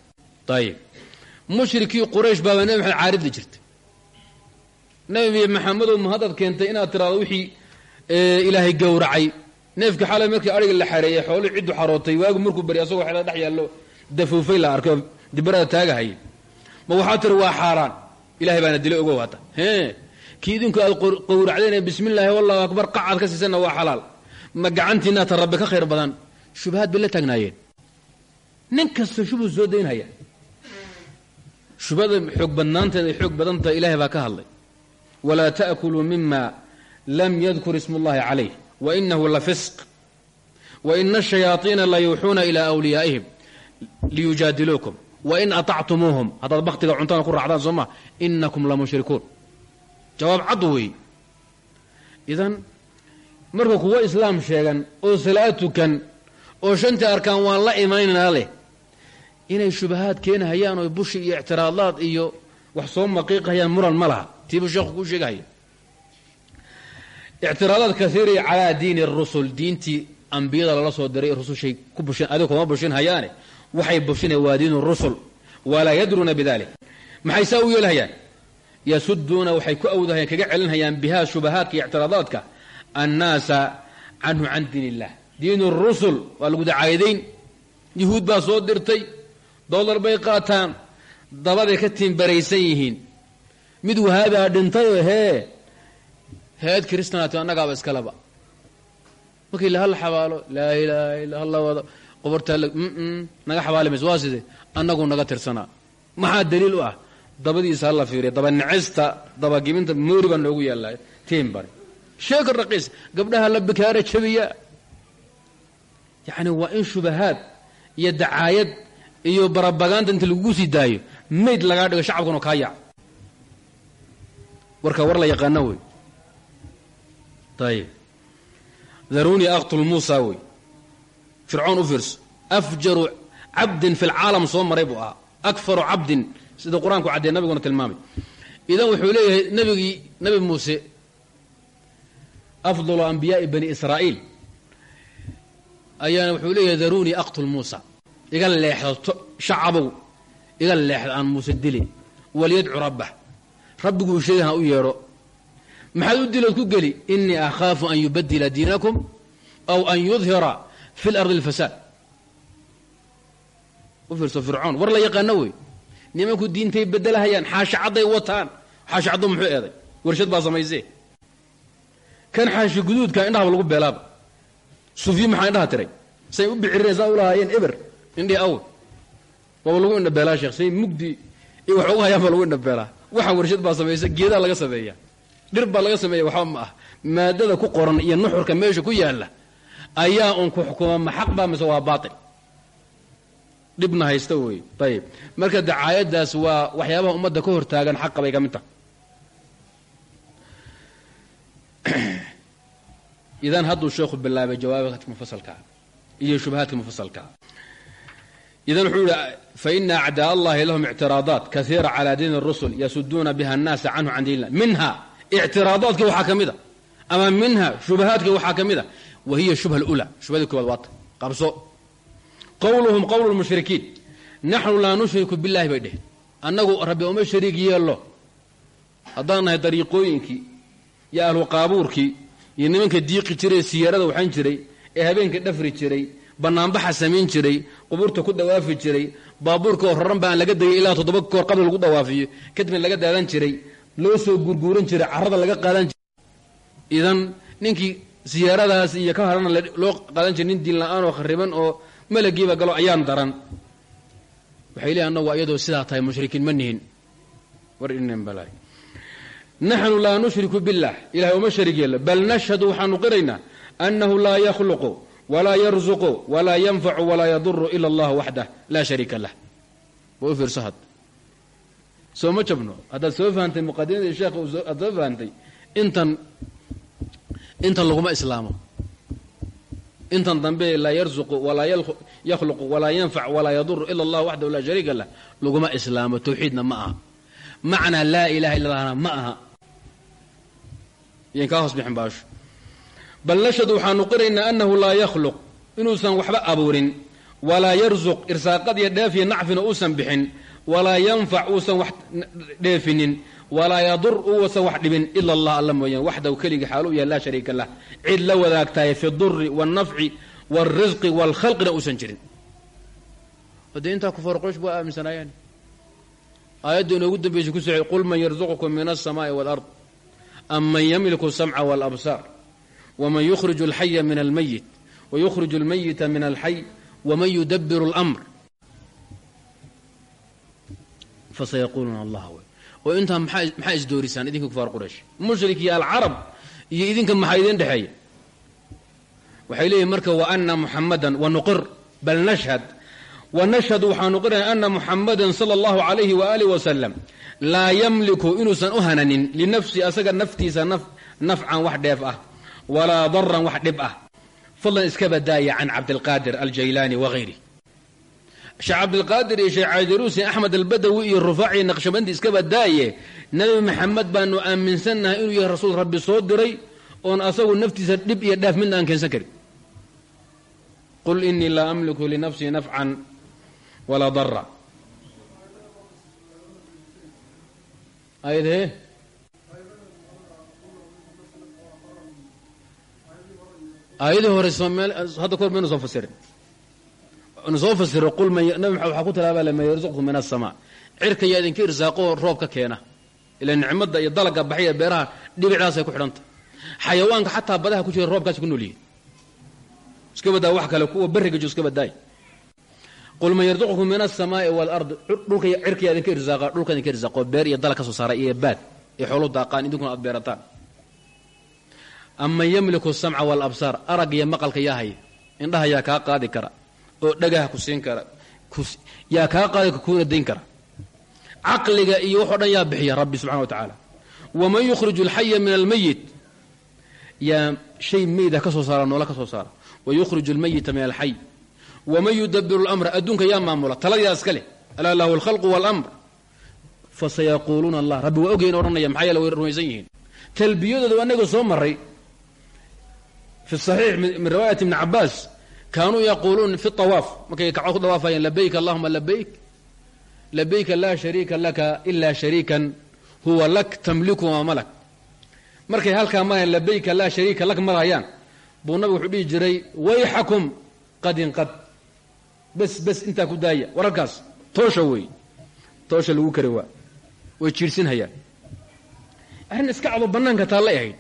mushrikii quraysh baaba nebi maxamed caaridli jirtay. Nebi maxamedow ma haddaad keentay inaad tiraado wixii ilaahay gowracay. Neefkii xalay markii adhiga la xareeyey xoolihii ciddu xarootay waagu markuu bari asagoo xeela dhex yaallo dafuufay la arkay oo dibarada ma waxaa tiri waa xaaraan. Ilahay baana dilay ogow hadda hee kii aad qowracdeen bismi wallahu akbar qacaad ka siisanna waa xalaal. Ma gacantiina ta rabbi badan. Shubahaad bay la taagnaayeen. Nin soo daynhaya shubada xoog badnaanteeda ay xoog badan ilahay baa ka hadlay. Walaa ta'kuluu mima lam yadkur ismu ullahi calayh wa inahu la fisq wa ina ashayaaiina la yuuxuuna ilaa wliyaa'ihim liyujaadiluukum wain aطactumuuhum haddaad baktiga cuntada ku raacdaan soo ma inakum la mushrikuun. Jawaab cad weey idan marka kuwa islaam sheegan oo salaad tukan oo shantii arkaan waan la imaynaa leh inay shubahaad keenahayaan oo bushi iyo ictiraadaad iyo wax soo maqiiqahayaan muran ma laha. Tiibuu sheekhu kuu sheegahaya ictiraadaad kaiiray calaa diini rusul. Diintii ambiyada lala soo diray rusushay ku bushin adiga kuma bushin hayaane waxay bushinaya waa diinu rusul walaa yadruuna bidalik maxay saa u yeelhayaan yasuduuna waxay ku awdahayaan kaga celinhayaan bihaa shubahaadka iyo ictiraadaadka annaasa canhu can diin illah diin rusul waa lagu dacaydayn. Yuhuud baa soo dirtay dollar bay qaataan dabaday ka tiimbaraysan yihiin. Mid wahaabaa dhintayoo hee heed kristanaati annagaaba iskaleba markii la hal xabaalo laa ilaaha illa halla wado qobortaa naga xabaali mayso waa sidee? Annagu naga tirsanaa. Maxaa daliil u ah? Dabadiisa hala fiiriya daba nicista dabagiminta moori baa noogu yaallay tiin bari. Sheeka raqiis gabdhaha la bikaara jabiya. Yacni waa in shubahaad iyo dacaayad iyo barabagaanta inta lagugu sii daayo mayd lagaa dhigo shacabkuna kaa yaac warka war la yaqaano wey ayib darunii aqtul muusa wey fircoon u afjaru cabdin fi lcaalam soo akfaru cabdin sida qur'aanku caddee nabiguna tilmaamay. Idan wuxuu leeyahay nabigii nabi muuse afdalu anbiyaai bani israa'iil. Ayaana wuxuu leeyahay darunii aqtul muusa iga leexdo shacabow iga leexda aan muuse dilin waliyadcu rabbah rabbiguu sheegay ha u yeedho maxaad u dilood ku geli? Inii akhaafu an yubadila diinakum aw an yudhira fi lardi alfasaad. U fiirso fircoon war la yaqaano wey? Nimanku diintay bedelahayaan xaashacadday wataan. Xaashacaddo muxuu eeday warshad baa samaysee kan xaashi guduudka indhahaba lagu beelaaba. Sufyi maxaa indhaha tiray? Say u bicirinaysaa u lahaayeen eber indhihi aw waaba lagu indhabeelaa sheekh say mugdi iyo wax ugu hayaan baa lagu indhabeelaa waxaan warshad baa samaysa geedaa laga sameeya dhir baa laga sameeya waxba ma ah maadada ku qoran iyo nuxurka meesha ku yaalla ayaa un ku xukuma ma xaq baa mise waa baatil. Dhibna haysta wey ayib marka dacaayadaas waa waxyaabaha ummadda ka hortaagan xaqa bay ka mid tahay. Idan hadduu sheekhu bilaabay jawaabaadka mufasalkaa iyo shubahaadka mufasalkaa idan wuxuu yihi faina acdaa allahi lahum ictiraadaat kaiira calaa diini اrusul yasuduuna biha annaasa canhu can diin illah minha ictiraadaadka waxaa ka mid a ama minha shubahaadka waxaa ka mid a wa hiya shubha اlula shubhadii koobaad waata qabso qowluhum qowlu lmushrikiin naxnu laa nushriku billahi bay dheheen annagu rabbi uma shariig yeello haddaan nahay dariiqooyinkii iyo ahlu qaabuurkii iyo nimanka diiqi jiray siyaarada waxaan jiray ee habeenka dhafri jiray banaanbaxa samayn jiray qubuurta ku dawaafi jiray baabuurka oo raran ba aan laga degay ilaa toddoba koor qabla lagu dawaafiyo kadibna laga daadan jiray loo soo guurguuran jiray carrada laga qaadan idan ninkii siyaaradaas iyo ka harana loo qaadan jiray nin diin la'aan oo khariban oo malagiiba galo ayaan daran. Waxay leeyihiin annagu iyadoo sidaa tahay mushrikiin ma nihin. War inen balaay. Naxnu laa nushriku billah ilahay uma sharig yeello bal nashhadu waxaanu qiraynaa annahu laa yakhluqu walaa yarzuqu walaa yanfacu walaa yaduru ila allah waxdah laa shariika lah wa u fiirso had soo ma jabno haddaad soo fahantay muqadimadii sheekh aad soo fahantay intan intan laguma islaamo intan dambe laa yarzuqu walaa yakhluqu walaa yanfac walaa yaduru ila allah waxdahu laa shariika lah laguma islaamo tawxiidna ma aha macnaa laa ilaha illa allahna ma aha yan kaa baasho bal nashhadu waxaanu qiraynaa annahu laa yakhluq inuusan waxba abuurin walaa yarzuq irsaaqad iyo dheef iyo nacfina uusan bixin walaa yanfac uusan wax dheefinin walaa yadur uusan wax dhibin ila allah alla mooyaan waxdaw keligii xaalu yahay laa shariika lah cid la wadaagtahay fi duri wاlnafci wاlrisqi wاlkhalqina uusan jirin dee intaa kufaar quraysh bua aaminsanaayeen aayadda inoogu dambaysa ku socey qul man yarzuqukum min alsamaai wاlard am man yamliku الsamca wاlabsaar wman yukhriju alxaya min almayit wayukhriju almayita min alxay wman yudabiru اlamr fasayaquluuna allah wey oo intaa maxaa isdoorisaan idinka kufaar quraysh mushrik iyo alcarab iyo idinka maxaa idin dhexeeya waxay leeyihiin marka waana muxamadan wanuqir bal nashhad wanashhad waxaanu qirana ana muxamadan sala allahu alayhi waaalih wasalam laa yamliku inuusan u hananin linafsi asaga naftiisa nafcan wax dheef ah walaa daran wax dhib ah fadlan iska badaaya can cabdilqaadir aljaylaani wagayri sheekh cabdilqaadir iyo sheekh caydaruusi axmed albadawi iyo rufaaci naqshabandi iska badaaye nebi maxamed baanu aaminsannahay inuu yahay rasuul rabbi soo diray oon asagu naftiisa dhib iyo dhaaf midna aan keensan karin qul inii laa amliku linafsii nafcan walaa dara ayadhe aayadii hore hadda kahor maynu soo fasirin nu soo fasiro qul nabi maxamed waxaa ku talaabaa man yarzuqkum min asamaa cirka yaa idinka irsaaqoo roobka keena ila nicmada iyo dalagga baxaya beeraha dhibicdaasay ku xidhanta. Xayawaanka xataa badaha ku jira roobkaasi ku noolyihin iska badaa wax kale kuwa barriga jo iska badaay qul man yarzuqkum min asamaai waalardi dhulka cirka yaa idinka irsaaqa dhulka idinka irsaaqoo beer iyo dalag soo saara iyo baad iyo xoolu daaqaan idinkuna aad beerataan aman yamliku samca walabsaar arag iyo maqalka yaa haya. Indhaha yaa kaa qaadi kara oo dhagaha ku siin kara yaa kaa qaadi kara kuuna dayn kara. Caqliga iyo waxoo dhan yaa bixiya rabbi subxana wa tacaala. Waman yukhriju alxaya min almayit yaa shay meyda ka soo saara noola ka soo saara. Wayukhriju almayita min alxay waman yudabiru اlamra adduunka yaa maamula taladiyaa iska leh. Alaa lahu alkhalqu waاlamr fasayaquuluuna allah rabbi waa ogyahin odhanaya maxaa yaele way rumaysan yihiin. Talbiyadooda anagoo soo maray fi saxiix min riwaayati ibni cabaas kaanuu yaquuluun fi awaaf markay kacbad ku dawaafayeen labayk allahuma labayk labayka laa shariika laka ilaa shariikan huwa lak tamliku maa malak markay halkaa marayaan labayka laa shariika lak marayaan buu nabigu wuxuu dhihi jiray wayxakum qadin qad bes bes intaa ku daaya wararkaas toosha wey toosha lagu kari waa way jiirsinhayaan arrin iska cado bannaanka taallay ahayd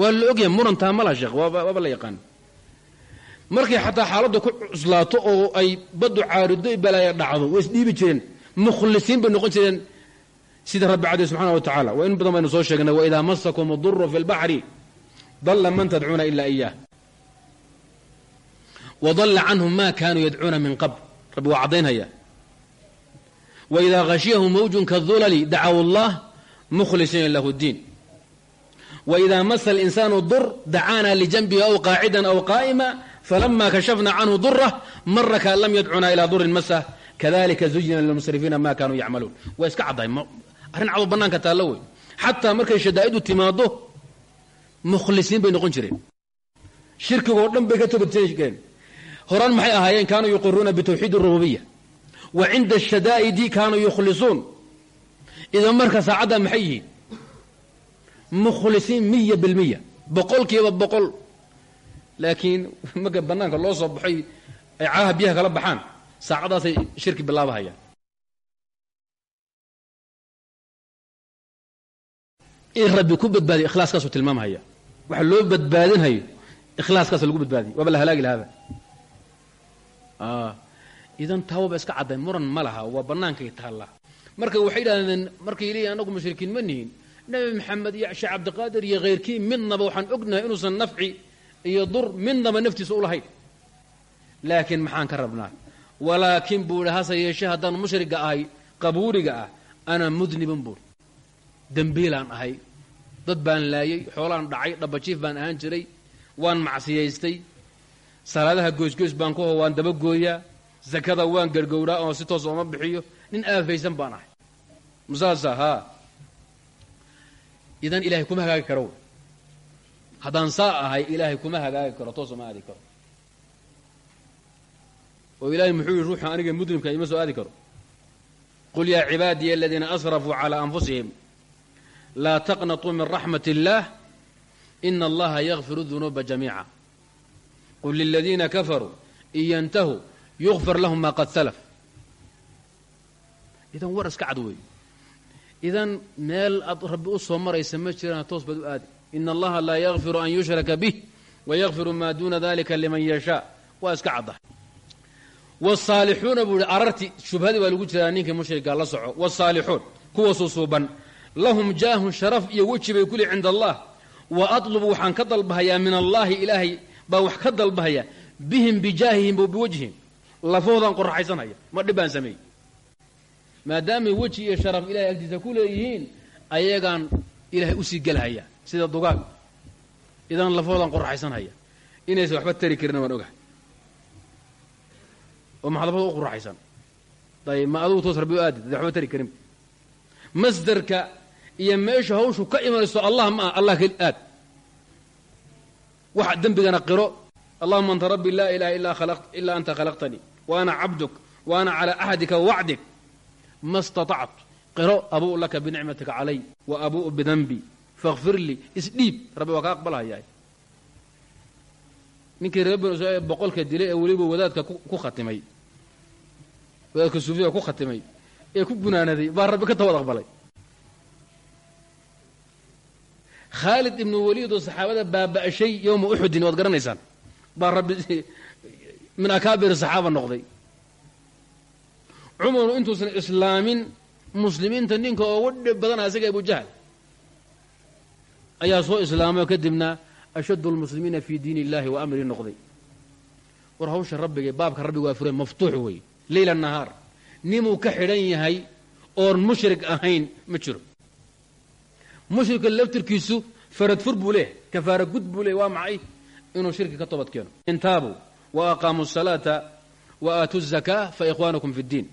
waa la ogyahay muran taamala sheekh. Waaba la yaqaan. Markay xataa xaaladda ku cuslaato oo ay baddu caarido balaaya dhacdo way isdhiibi jireen. Mukhlisiin bay noqon jireen. Sida rabbi cadi subxana wa tacala waa in badan baynu soo sheegnay waidaa masakum duru fi lbaxri dalla man tadcuuna ila iyah wadalla canhum ma kanuu yadcuuna min qabl. Rabbi waa caddaynhaya waidaa khashiyahum mawjun kadulali dacaw allah mukhlisiina lahu ddiin waidaa masa alinsaanu dur dacaanaa lijanbihi aw qaacidan aw qaa'ima falama kashafna canhu durah mara kaan lam yadcunaa ilaa durin masa kadalika zujina lilmusrifiina ma kaanuu yacmaluun waa iska caddahay arrin cadu bannaanka taallo wey xataa markay shadaa'iddu timaaddo mukhlisiin bay noqon jireen shirkigoo dhan bay ka tobatgeen horaan maxay ahaayeen kaanuu yuqiruuna bitawxiid rububiya wa cinda ashadaa'idi kaanuu yukhlisuun idan marka saacaddaa maxay yihiin mukhlisiin miya bilmiya boqol kiiba boqol. Laakiin marka banaanka loo soo baxay ay caaha biyaha kala baxaan? Saacadaasay shirki bilaabahayaan. In rabbi ku badbaadiyo ikhlaaskaasuu tilmaamhaya waxa loo badbaadinhayo ikhlaaskaasa lagu badbaadiyo waaba la halaagi lahaaba. Idan taawaba iska cadday muran ma laha waa bannaankay taallaa. Marka waxay yidhahdeen markay leeyihiin annagu mushrikiin ma nihin nebi maxamed iyo sheekh cabdiqaadir iyo khayrkii midnaba waxaan ognahay inuusan nafci iyo dur midnaba naftiisa u lahayn. Laakiin maxaan ka rabnaa walaakin buu ihi hase yeeshee haddaan mushriga ahay qabuuriga ah ana mudnibun buur dembiilaan ahay dad baan laayey xoolaan dhacay dhabajiif baan ahaan jiray waan macsiyaystay salaadaha goysgoys baan ku ho waan dabagooyaa zakada waan gargowraa oo si toos ooma bixiyo nin aafaysan baan ahay. Musaasa haa idan ilaahay kuma hagaagi karo. Haddaan saa ahay ilaahay kuma hagaagi karo toos oma aadi karo. Oo ilaahay muxuu yihi ruuxa aniga mudnibka ima soo aadi karo. Qul yaa cibaadiya aladiina asrafuu calaa anfusihim laa taqnatuu min raxmat اllah ina allaha yakfiru dunuuba jamiica. Qul liladiina kafaruu in yantahuu yukfar lahum ma qad salaf. Idan war iska cad weey idan meel aad rabbi u soo maraysa ma jiraan toos baad u aadi. Ina allaha laa yakfiru an yushraka bih wayakfiru maa duuna dalika liman yashaa waa iska cadda. Wsaalixuuna buu ihi ararti shubhadii baa lagu jiraa ninkii mushrikaa la soco. Wsaalixuun kuwa susuuban lahum jaahun sharaf iyo weji bay kuli cinda allah. Wa atlubu waxaan ka dalbahayaa min allaahi ilaahay baa wax ka dalbahaya bihim bijaahihim o biwajhihim lafahoodaan qoraxaysanhaya ma dhib baan sameeyey maadaamay weji iyo sharaf ilahay agtiisa ku leeyihiin ayagaan ilaahay u sii gelhaya sida dugaag. Idan lafahoodaan qoraxaysanhaya inaysan waxba tari karin waan ogahay. Oo maxad lafada u qoraxaysan ayb adugu toos rabbi u aadid waxba tari karin. Masderka iyo meesha hawshu ka imanayso allah ma ah allah keli aad. Waxa dembigana qiro. Allahuma anta rabbi laa ilaha ilaa anta khalaqtanii wa ana cabduk wa ana calaa axadika wacdik ma staطactu qiro abuu laka binicmatika calay wa abu'u bidanbi fakfir lii isdhiib rabbi waa ka aqbalhayaa ninkii reer banu israiil boqolka dilay ee weliba wadaadka ku khatimay wadaadka suufiga ku khatimay ee ku gunaanaday baa rabbi ka tawad aqbalay khaalid ibnu waliid oo saxaabada baaba'shay yowma uxudin waad garanaysaan baa rabbi min akaabir saxaaba noqday cumaru intuusan islaamin muslimiinta ninka ugu dhib badana asaga abujahal ayaa soo islaamay kadibna ashaddu lmuslimiina fii diin illahi wa amrii noqday. War hawsha rabbiga baabka rabbiga waa fure maftuux weeye leyla nahaar. Ninuu ka xidhan yahay oon mushrik ahayn ma jiro. Mushrika laftirkiisu faradfur buu leeyahay kafaara gud buu leeyahy waa macay inuu shirki ka toobad keeno intaabuu wa aqaamuu salaata wa aatu zakaa fa ikhwaanukum fi ddiin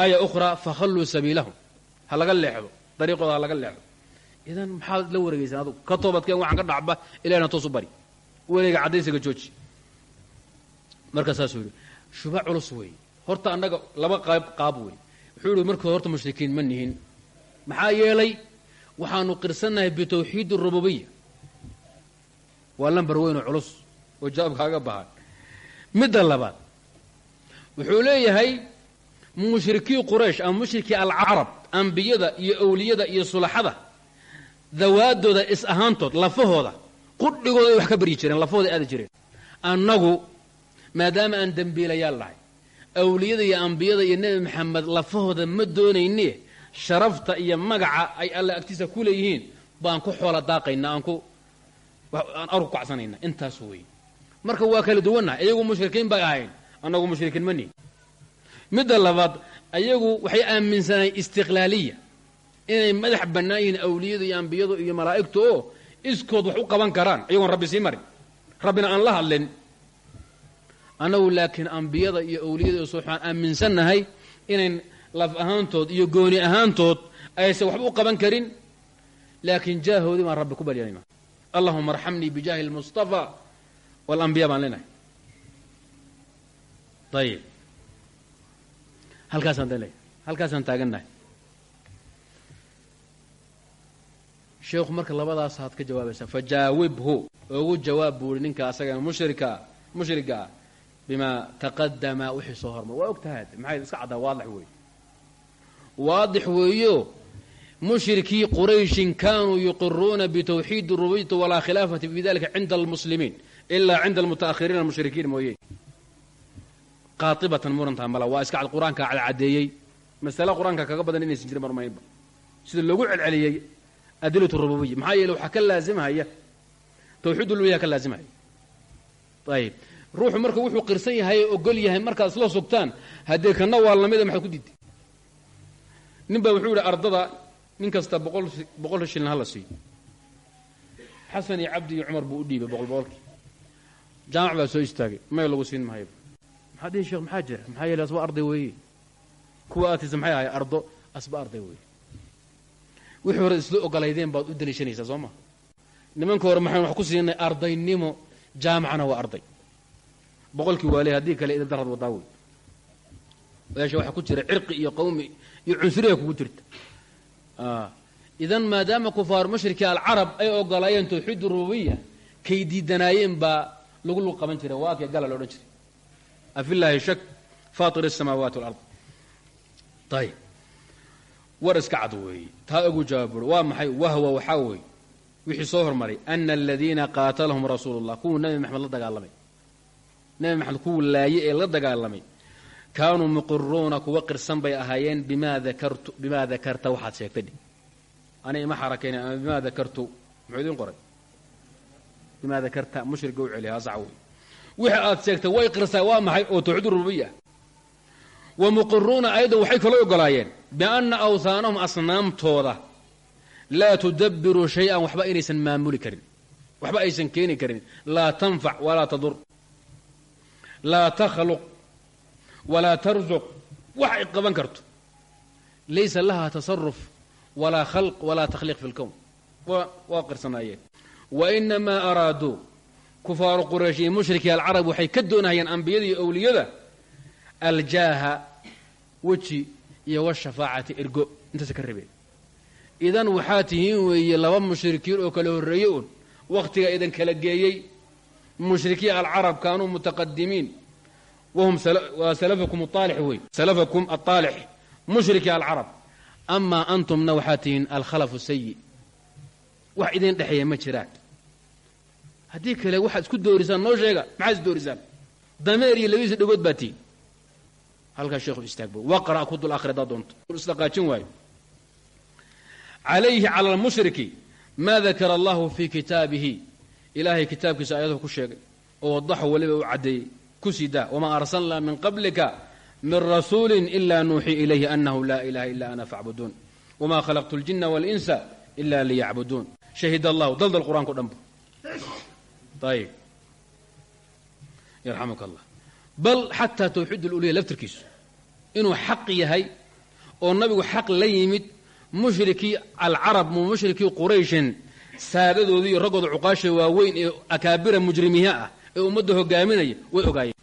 aaya ukhraa fakhalluu sabiilahum. Ha laga leexdo dariiqooda ha laga leexdo. Idan maxaad la wareegaysaan adugu? Ka toobadkeen waxaan ka dhacba ilahna toos u bari. Wareega caddaysiga jooji. Marka saasuu yidhi shuba culus weeye horta annaga laba qayb qaab wey wuxuu yihi markii horta mushrikiin ma nihin. Maxaa yeelay waxaanu qirsannahay bitawxiid rububiya. Waa lambar weyn oo culus oo jawaab kaaga baahan midda labaad wuxuu leeyahay mushrikii quraysh ama mushrikii alcarab ambiyada iyo awliyada iyo sulaxada dawaadooda is ahaantood lafahooda qudhigooda ay wax ka baryi jireen lafahooda aadi jireen. Annagu maadaama aan dembiilayaal nahay awliyada iyo ambiyada iyo nebi maxamed lafahooda ma doonayne sharafta iyo magaca ay alla agtiisa ku leeyihiin baan ku xoola daaqaynaa aan ku aan arku kacsanayna intaas weeye marka waa kala duwannahay iyagu mushrikiin bay ahayn annagu mushrikiin ma nihin midda labaad ayagu waxay aaminsanayen istiqlaaliya. Inay madax bannaan yihiin awliyadu iyo ambiyadu iyo malaa'igtu oo iskood wax u qaban karaan. Iyagoon rabbi sii marin. Rabbina aan la hadlin. Annagu laakiin ambiyada iyo awliyada waxaan aaminsannahay inayn laf ahaantood iyo gooni ahaantood aysan waxba u qaban karin. Laakiin jaahoodii baan rabbi ku baryanayma allahuma arxamnii bijaahi almustafaa waalambiya baan leenahay. Ayib halkaasaan da leeyahay halkaasaan taagannahay sheekhu marka labadaasaad ka jawaabaysaa fajaawibhu ugu jawaab buu ihi ninka asaga mushrika mushriga ah bimaa taqadama wixii soo hormar waa og tahaad maxay iska caddaa waadix weeye waadix weeyo mushrikii qurayshin kaanuu yuqiruuna bitawxiid rububiyati walaa khilaafati fi dalika cinda almuslimiin ilaa cinda almuta'ahiriina almushrikiin mooye qaatibatan murantaa mala waa iska qur'aanka cadcadeeyey masale qur'aanka kaga badan inaysan jirin marmaynba sida loogu celceliyey adilatu rububiya maxaa yeele waxaa ka laazimhaya tawxiid uluhiya ka laazimhaya ayib ruuxu marka wuxuu qirsan yahay ee ogol yahay markaad isla sugtaan haddee kana waa lamida maxaad ku diiday nin baa wuxuu yidhi ardada nin kasta boqol boqol shilin hala siiyo xasan iyo cabdi iyo cumar buu u dhiibay boqol boqolkii. Jaamac baa soo istaagay may lagu siin mahayba maxaa dhihi sheekh maxaa jira? Maxaa yeele asba arday weeye kuwa aataysa maxay ahay? Ardo asba arday weeye wixii hore isla ogolaydeen baad u daliishanaysaa soo ma? Nimanka hore maxaan wax ku siinay ardaynimo jaamacana waa arday. Boqolkii waale haddii kale ida darad wadaa wey meesha waxaa ku jira cirqi iyo qawmi iyo cunsuriya kugu jirta. Idan maadaama kufaar mushriki alcarab ay ogolaayeen tawxiid rububiya kay diidanaayeen baa lagu lug qaban jiray waa kee gala loodhan jiray afillaahi shak faatir asamaawaati walard ayib war iska cad weeye taa ugu jawaab waa maxay wahwa waxaa weeye wixii soo hormaray ana aladiina qaatalahum rasuulu llah kuwuu maxamed la dagaalamay nabi maxamed kuwuu laaye ee la dagaalamay kaanuu muqiruuna kuwa qirsan bay ahaayeen bimaa dakarta waxaad sheegtay ani ima xarakayna ama bimaa dakartu muxuu idiin qoray bimaa dakarta mushriga u celiya sax wey wixii aad sheegtay way qirsaa waa maxay? Oo tawxiid rububiya wa muqiruuna ayaddan waxay kaloo ogolaayeen bianna awhaanahum asnaamtooda laa tudabbiru shay-an waxba inaysan maamuli karin waxba aysan keeni karin. Laa tanfac walaa tadur. Laa takhluq walaa tarzuq. Wax ay qaban karto. Laysa laha tasaruf walaa khalq walaa takhliiq fi lkown waa qirsanaayeen wa inamaa araaduu kufaaru quraysh iyo mushriki alcarab waxay ka doonahayeen ambiyada iyo owliyada aljaaha weji iyo washafaacati ergo intaasa ka rabeen idan waxaa tihiin weeye laba mushrikiin oo kala horreeye un wakhtiga idan kala geeyey mushrikii alcarab kaanuu mutaqadimiin wahum waa salafakum aalix wey salafakum aaalix mushriki alcarab amaa antumna waxaa tihiin alkhalafu sayi wax idin dhexeeya ma jiraan haddii kale waxaad isku doorisaan noo sheega maxaad is doorisaan? Dameer iyo labadiisa dhagood baa tihiin halkaa sheekhu istaagbo waqra' ku akhri haddaad doonto. Isdhaqaajin waayo. Calayhi cala almushriki maa dakara allahu fii kitaabihi. Ilaahay kitaabkiisa ayaduhu ku sheegay oo wadaxu weliba u caddeeyey ku sii daa wamaa arsalnaa min qablika min rasuulin ilaa nuuxii ilayhi annahu laa ilaha illa ana facbuduun wamaa khalaqtu ljina waalinsa ila liyacbuduun. Shahid allahu daldal qur'aanka o ayib yarxamuka allah bal xataa tawxiid uluhiya laftirkiisu inuu xaq yahay oo nabigu xaq la yimid mushrikii alcarab mu mushrikii qurayshin saadadoodii iyo raggooda cuqaasha waaweyn ee akaabira mujrimiha ah ee ummadda hogaaminaya way ogaayeen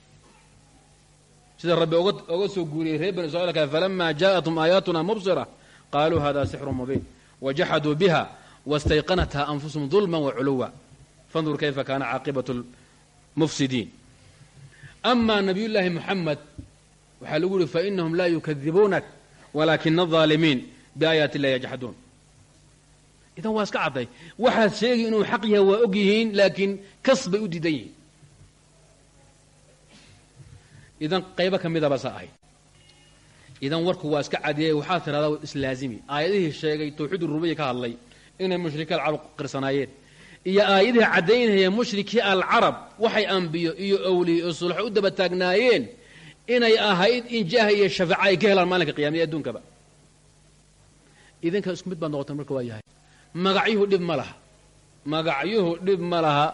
sida rabbi oga soo guuriyey reer bani israiilka falama jaaءathum aayaatuna mubsira qaaluu hada sixru mubiin wajaxaduu biha wastayqanatha anfusahum dulma waculuwa fandur kayfa kaana caaqibat lmufsidiin ama nabiy llaahi muxamed waxaa lagu yihi fainahum laa yukadibuunak walaakina alظaalimiin biaayaati illahi yajxaduun idan waa iska cadday waxaad sheegi inuu xaq yahay waa og yihiin laakiin kas bay u diidan yihiin idan qaybo ka midaba saa ahayd idan warku waa iska cadiyey waxaa tidhahdaa islaazimi aayadihii sheegay tawxiid rubiya ka hadlay inay mushrikii alcarab qirsanaayeen iyo aayadihii caddaynaya mushrikii alcarab waxay ambiyo iyo awliye iyo sulxo u daba taagnaayeen inay ahayd in jaaha iyo shafaaca ay ka helaan maalinka qiyamaya adduunkaba idinka isku mid baad noqotaan marka waa yahay. Magacyuhu dhib ma laha. Magacyuhu dhib ma laha.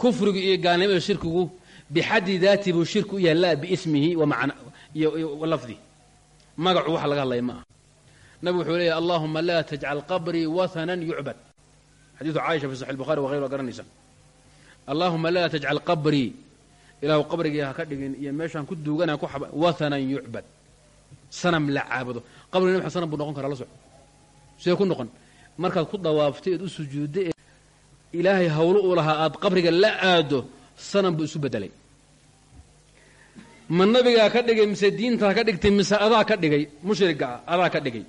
Kufrigu iyo gaalnimada shirkigu bixaddi daati buu shirki u yahay laa biismihi iyo lafdihi magacu waxa laga hadlaya ma aha nabig wuxuu leeyahy allahuma laa tajcal qabrii wathanan yucbad xadiidu caaisha fi saxi lbukhari wa hayr waa garanaysaa allahuma laa tajcal qabrii ilaahu qabrigii ha ka dhigin iyo meeshaan ku duugana ku xaba wathanan yucbad. Sanam la caabudo. Qabriga nabi sanam buu noqon karaa ku noqon? Markaad ku dawaaftay eed u sujuudda ee ilaahay hawlo u lahaa aad qabriga la aado sanam buu isu bedelay ma nabigaa ka dhigay mise diintaa ka dhigtay mise adaa ka dhigay mushriga ah adaa ka dhigay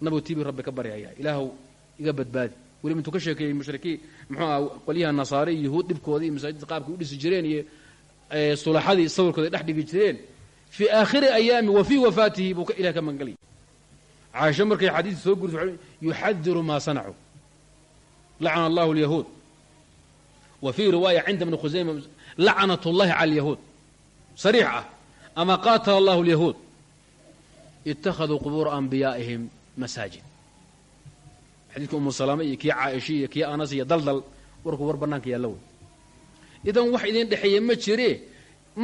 nabigu tiibi rabbi ka baryaya ilaahw iga badbaadi weliba intuu ka sheekeeyey mushrikiin muxuu aha qolyaha nasaare iyo yahuud dhibkoodii masaajidda qaabkay u dhisi jireen iyo sulaxadii sawirkooda dhex dhigi jireen. Fii aakhiri ayaami wa fii wafaatihi buu ilah ka magangelaya caaisha markay xadiis soo guriso yuxadiru maa sanacuu. Lacana allahu alyahuud. Wa fii riwaaya cinda bni khusayma lacanat اllahi cala alyahuud. Sariix ah ama qaatala allahu alyahuud. Ittakhaduu qubuura anbiyaa'ihim masaajid. Xadiidka umu salaame iyo kii caaisha iyo kii anas iyo daldal warkuu war bannaanka yaalla wey. Idan wax idin dhexeeya ma jire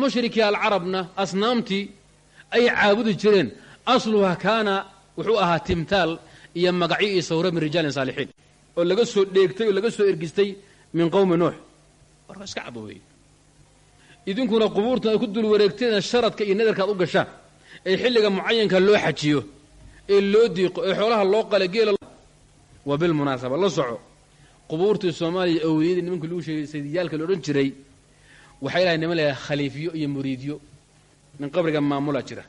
mushrikii alcarabna asnaamtii ay caabudi jireen asluha kaana wuxuu ahaa timtaal iyo magacyo iyo sawre min rijaalin saalixiin oo laga soo dheegtay oo laga soo ergistay min qowmi nuux. Warka iska cad weeye idinkuna qubuurtan ay ku dul wareegteen sharadka iyo nadarka ad u gashaan ee xilliga mucayanka loo xajiyo ee loo diiqo ee xoolaha loo qala geela wa bilmunaasaba la soco. Qubuurtii soomaaliya awliyadii nimanka lagu sheegay saydiyaalka la odhan jiray waxay lahay niman leedahay khaliifyo iyo muriidyo. Nin qabriga maamula jira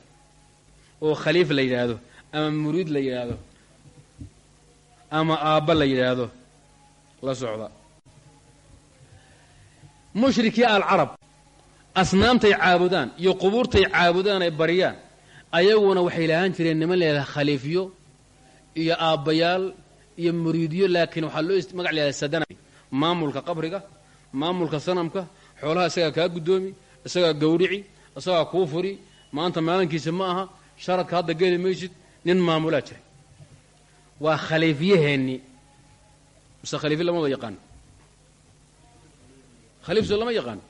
oo khaliif la yidhaahdo ama muriid la yidhaahdo ama aabba la yidhaahdo la socda. Mushrikii alcarab asnaamtay caabudaan iyo qubuurtay caabudaan ay baryaan ayaguna waxay lahaan jireen niman leedahay khaliifyo iyo aabbayaal iyo muriidyo laakiin waxaa loo magac leedahay sadana maamulka qabriga maamulka sanamka xoolaha isagaa kaa guddoomi isagaa gawrici isagaa kuu furi maanta maalinkiisa ma aha sharadka hadda geli maysid nin maamulaa jira waa khaliifyaheennii mise khaliifya lama wada yaqaano khaliif soo lama yaqaano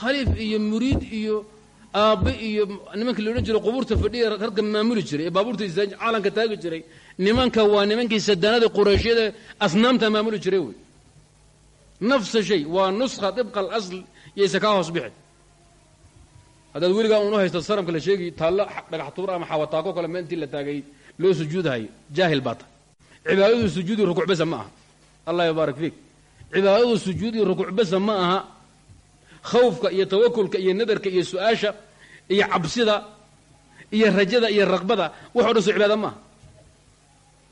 khaliif iyo muriid iyo aabbe iyo nimankii la odhan jiray qubuurta fadhiya ragga maamuli jiray ee baabuurta caalanka taagi jiray nimanka waa nimankii sadanada qureyshyada asnaamta maamuli jiray wey. Nafsa shay waa nuskha dibqa alasl yaysa kaa hoos bixi. Haddaad weligaa unu haysta sanamka la sheegay taallo dhagax tuur ama xawataako kale me intii la taagay loo sujuudahayo jaahil baa tahay. Cibaadadu sujuud iyo rukuuc besa ma aha. Allah yabaarak fiik. Cibaadadu sujuud iyo rukuuc besa ma aha khawfka iyo tawakulka iyo nadarka iyo su'aasha iyo cabsida iyo rajada iyo raqbada wax o dhan soo cibaada maaha.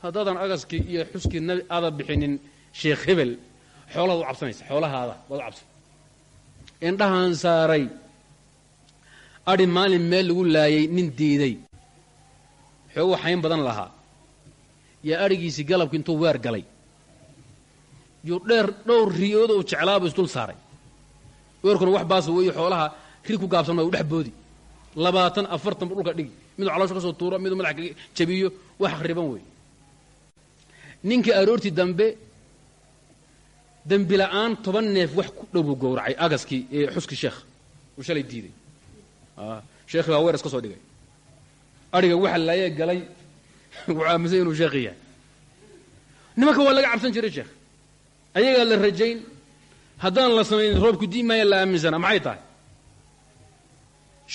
Haddaadan agaskii iyo xuskii nabi aada bixinin sheekh hebel xoolahaad u cabsanaysa xoolahaada waad u cabsan. Indhahaan saaray adhi maalin meel lagu laayay nin diiday. Xoogu xayn badan lahaa. Yaa adhigiisii galabki intuu weer galay. Yuu dheer dhowr riyoodo u jeclaaba isdul saaray weerkuna wax baasa weeye xoolaha ri ku gaabsan maa u dhex boodi. Labaatan afartan dhulka dhigi. Miduu caloosha ka tuuro miduu madax ka jabiyo wax akhriban wey ninkii aroortii dambe dembi la'aan toban neef wax ku dhow buu gowracay agaskii ee xuskii sheekh. Uu shalay diiday. Sheekhi baa weer iska soo dhigay. Adhiga waxa laayee galay wuxuu aaminsan inuu sheekhi yahay. Nimanka waa laga cabsan jiray sheekh. Ayagaa la rajayn haddaan la samayn roobku dii maaya la aaminsana maxay tahay?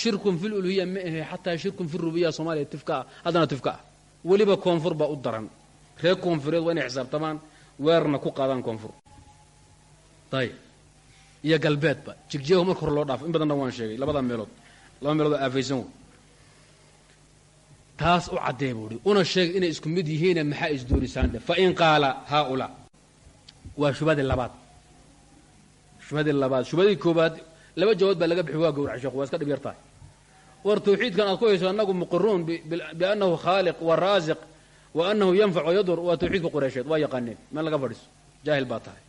Shirkun fi luluhiya ma ahe xataa shirkun fi rubiya soomaaliya tifka ah haddana tifka. Ah weliba koonfur baa u daran. Reer koonfureed waa inay xisaabtamaan weerarna ku qaadaan koonfur. Ayib iyo galbeedba jigjeeho marka hore loo dhaafo. In badanna waan sheegay labadaa meelood. Laba meelood oo aafaysan wey taas u caddee buuhi una sheeg inay isku mid yihiine maxaa isdoorisaan dhe? Fain qaala haaulaa. Waa shubhadii labaad shubhadii labaad. Shubhadii koobaad laba jawaab baa laga bixi waa gawrac sheekhu waa iska dhib yar tahay war tawxiidkan aad ku hayso annagu muqiruun biannahu khaaliq wa wa annahu yanfac wayadur waa tawxiidka qureysheed waa yaqaaneen. Meel laga fadhiiso. Jaahil baa tahay.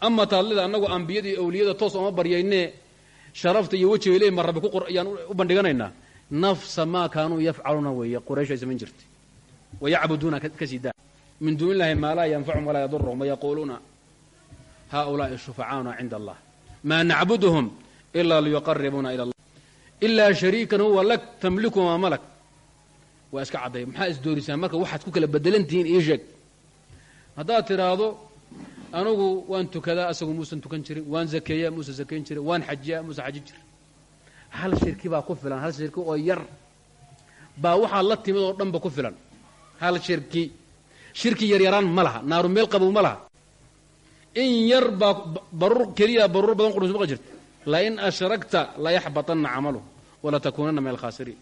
Ama taadlida annagu ambiyada awliyada toos ooma baryaynee sharafta iyo wejiga ileh ma rabbi ku u bandhiganaynaa. Nafsa maa kaanuu yafcaluuna weeye quraysh ay samayn jirtay. Wayacbuduuna ka sii daa min duuni illahi maa laa yanfacum walaa yaduruhum wayaquuluuna haulaai shufacaauna cinda allah maa nacbuduhum ilaa liyuqaribuuna ila ilaa shariikan huwa lak tamliku maa malak waa iska cadday maxaa isdoorisaan marka waxaad ku kala bedelantihiin ii sheeg haddaad tidhaahdo anugu waan tukadaa asagu muusan tukan jirin waan zakeeyaa muusan zakayn jirin waan xajiyaa muusan xajin jirin hal shirki baa ku filan hal shirki oo yar baa waxaa la timid oo dhanba ku filan hal shirki shirki yaryaraan ma laha naaru meel qabow ma laha in yar baa baruur keliya baruur badan qudhus maqa jirta lain ashragta layaxbaطana camalu walatakuunana min alkhaasiriin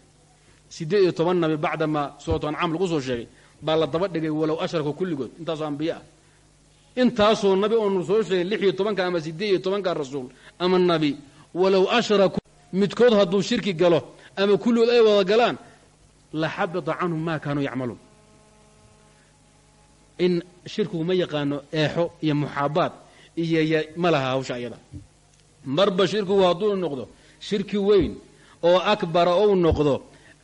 siddeed iyo toban nabi bacdamaa suuratu ancaam lagu soo sheegay baa la daba dhigay walow ashraku kulligood intaasoo ambiye ah intaasoo nabi oonu soo sheegay lix iyo tobanka ama siddeed iyo tobanka rasuul ama nabi walow ashraku midkood hadduu shirki galo ama kulligood ay wada galaan la xabita canhum maa kaanuu yacmaluun in shirkigu ma yaqaano eexo iyo muxaabaad iyo ma laha hawsha ayada. Marba shirkigu hadduu noqdo shirki weyn oo akbara ou noqdo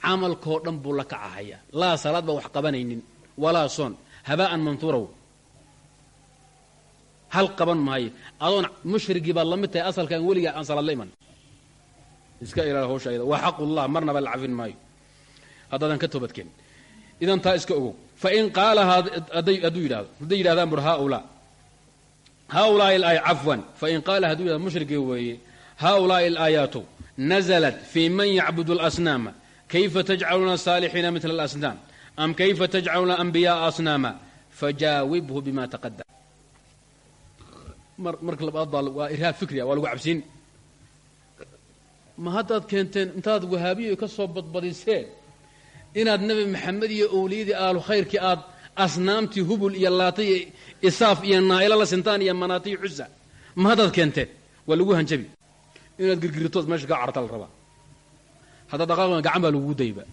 camalkoo dhan buu la kacahaya laa salaad baa wax qabanaynin walaa soon habaa'an mantuuraw hal qaban maayo. Adoon mushrigii baad la mid tahay asalkaan weligaa aan salaad la iman iska ilaali hawsha ayada. Waa xaqullah marnaba la cafin maayo. Haddaadan ka toobadkeen. Idan taa iska ogow fain qaala hadduu yidhahdo hadday yidhahdaan bur haaulaa haaulaai alaaya cafwan fain qaala hadduu yidhahdo mushrigii weeye haaulaai alaayaatu naزlat fii man yacbudu اlasnaama kayfa tajcaluuna saalixiina mila alasnaam am kayfa tajcaluuna anbiyaءa asnaama fajaawibhu bima taqadam marka labaad baa waa irhaab fikriya waa lagu cabsiin ma haddaad keenteen intaad wahaabiyo ka soo badbadiseen inaad nebi maxamed iyo owliyadii aalu khayrkii aad asnaamtii hubul iyo laata iyo isaaf iyo naa'ilo la sintaan iyo manaati iyo xusa ma keenteen waa lagu hanjabi. Inaad girgiritood meesha kaa carta la rabaa. Haddaad dhaqaaqin gacan baa lagugu dayba.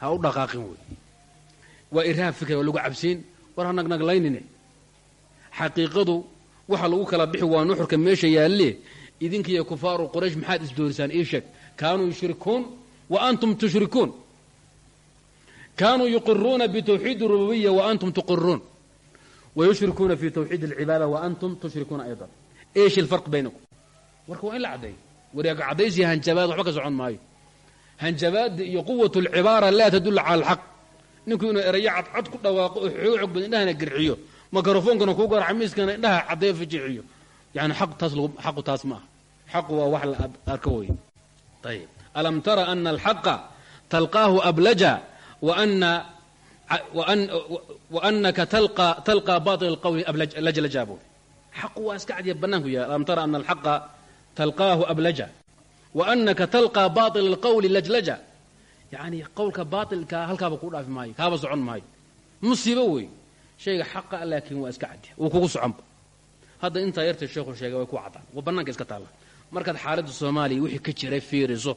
Ha u dhaqaaqin wey waa irhaab fikra waa lagu cabsiin. War ha nagnaglaynine xaqiiqadu waxa lagu kala bixi waa nuxurka meesha yaalle idinkiiyo kufaaru quraysh maxaad isdoorisaan ii sheeg. Kaanuu yushrikuun wa antum tushrikuun kaanuu yuqiruuna bitawxiid rububiya wa antum tuqiruun wa yushrikuuna fi tawxiid alcibaada wa antum tushrikuuna aydan eesh ilfarq baynakum warka waa in la caddeeyo waryaaka caddaysiya hanjabaad waxba ka socon maayo hanjabaadda iyo quwat alcibaara laa tadullu cala alxaq ninku inuu erayo cadcad ku dhawaaqo oo xoog badan indhahana garxiyo mikrofoonkana kuu garaca miiskana indhaha caddeeyo fajixiyo yani aq taas xaqu taas ma aha xaqu waa wax la arko wey ayib alam tara ana alxaqa talqaahu ablaja waanaka talqaa bail qawli lajlaja buui xaqu waa iska cadiya bannaanku yahay alam tara ana alxaqa talqaahu ablaja waanaka talqaa bail alqawli lajlaja yacnii qowlka baailkaa halkaaba kuu dhaafi maayo kaaba socon maayo musiibo wey shayga xaqa laakiin waa iska cadiya wuu kugu soconba hadda intaa yartay sheekhu sheegay way ku caddaan waa bannaanka iska taalla markaad xaaladda soomaaliya wixii ka jiray fiiriso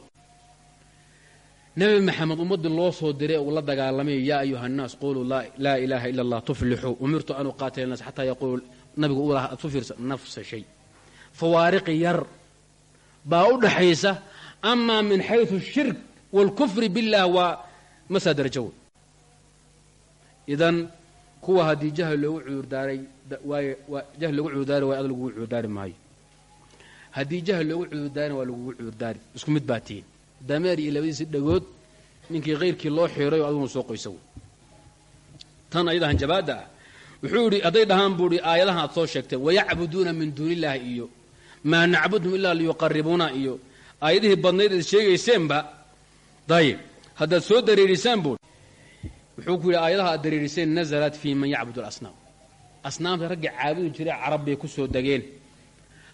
nebi maxamed ummaddii loo soo diray uu la dagaalamay yaa ayuha nnaas quluu laa ilaaha ila allah tuflixuu umirtu an uqaatila naas xataa yaquulu nabigu u laha aad fiirsa nafsa fawaariqi yar baa u dhaxaysa amaa min xaysu shirk waalkufri billah waa masaa darajo wey idan kuwa haddii jahl loogu cudurdaaray waay jahl loogu cudurdaari ad lagugu cudurdaari maayo. Haddii jahl loogu cudurdaarin waa lagugu cudurdaari isku mid baa tihin dameer iyo labadiisi dhagood ninkii kayrkii loo xiray oo aduguna soo qoysa tan ayada hanjabaadda ah. Wuxuu idhi hadday dhahaan buu idhi aayadahan aad soo sheegteen wayacbuduuna min duuni illaahi iyo maa nacbudhum ilaa liyuqaribuuna iyo aayadihii badnayd aad sheegayseenba. Dayib haddaad soo dareerisaan buu wuxuu ku yidhi aayadaha aad dareeriseen nazalat fii man yacbud alasnaam asnaamta ragga caabudi jiray carab ku soo degeen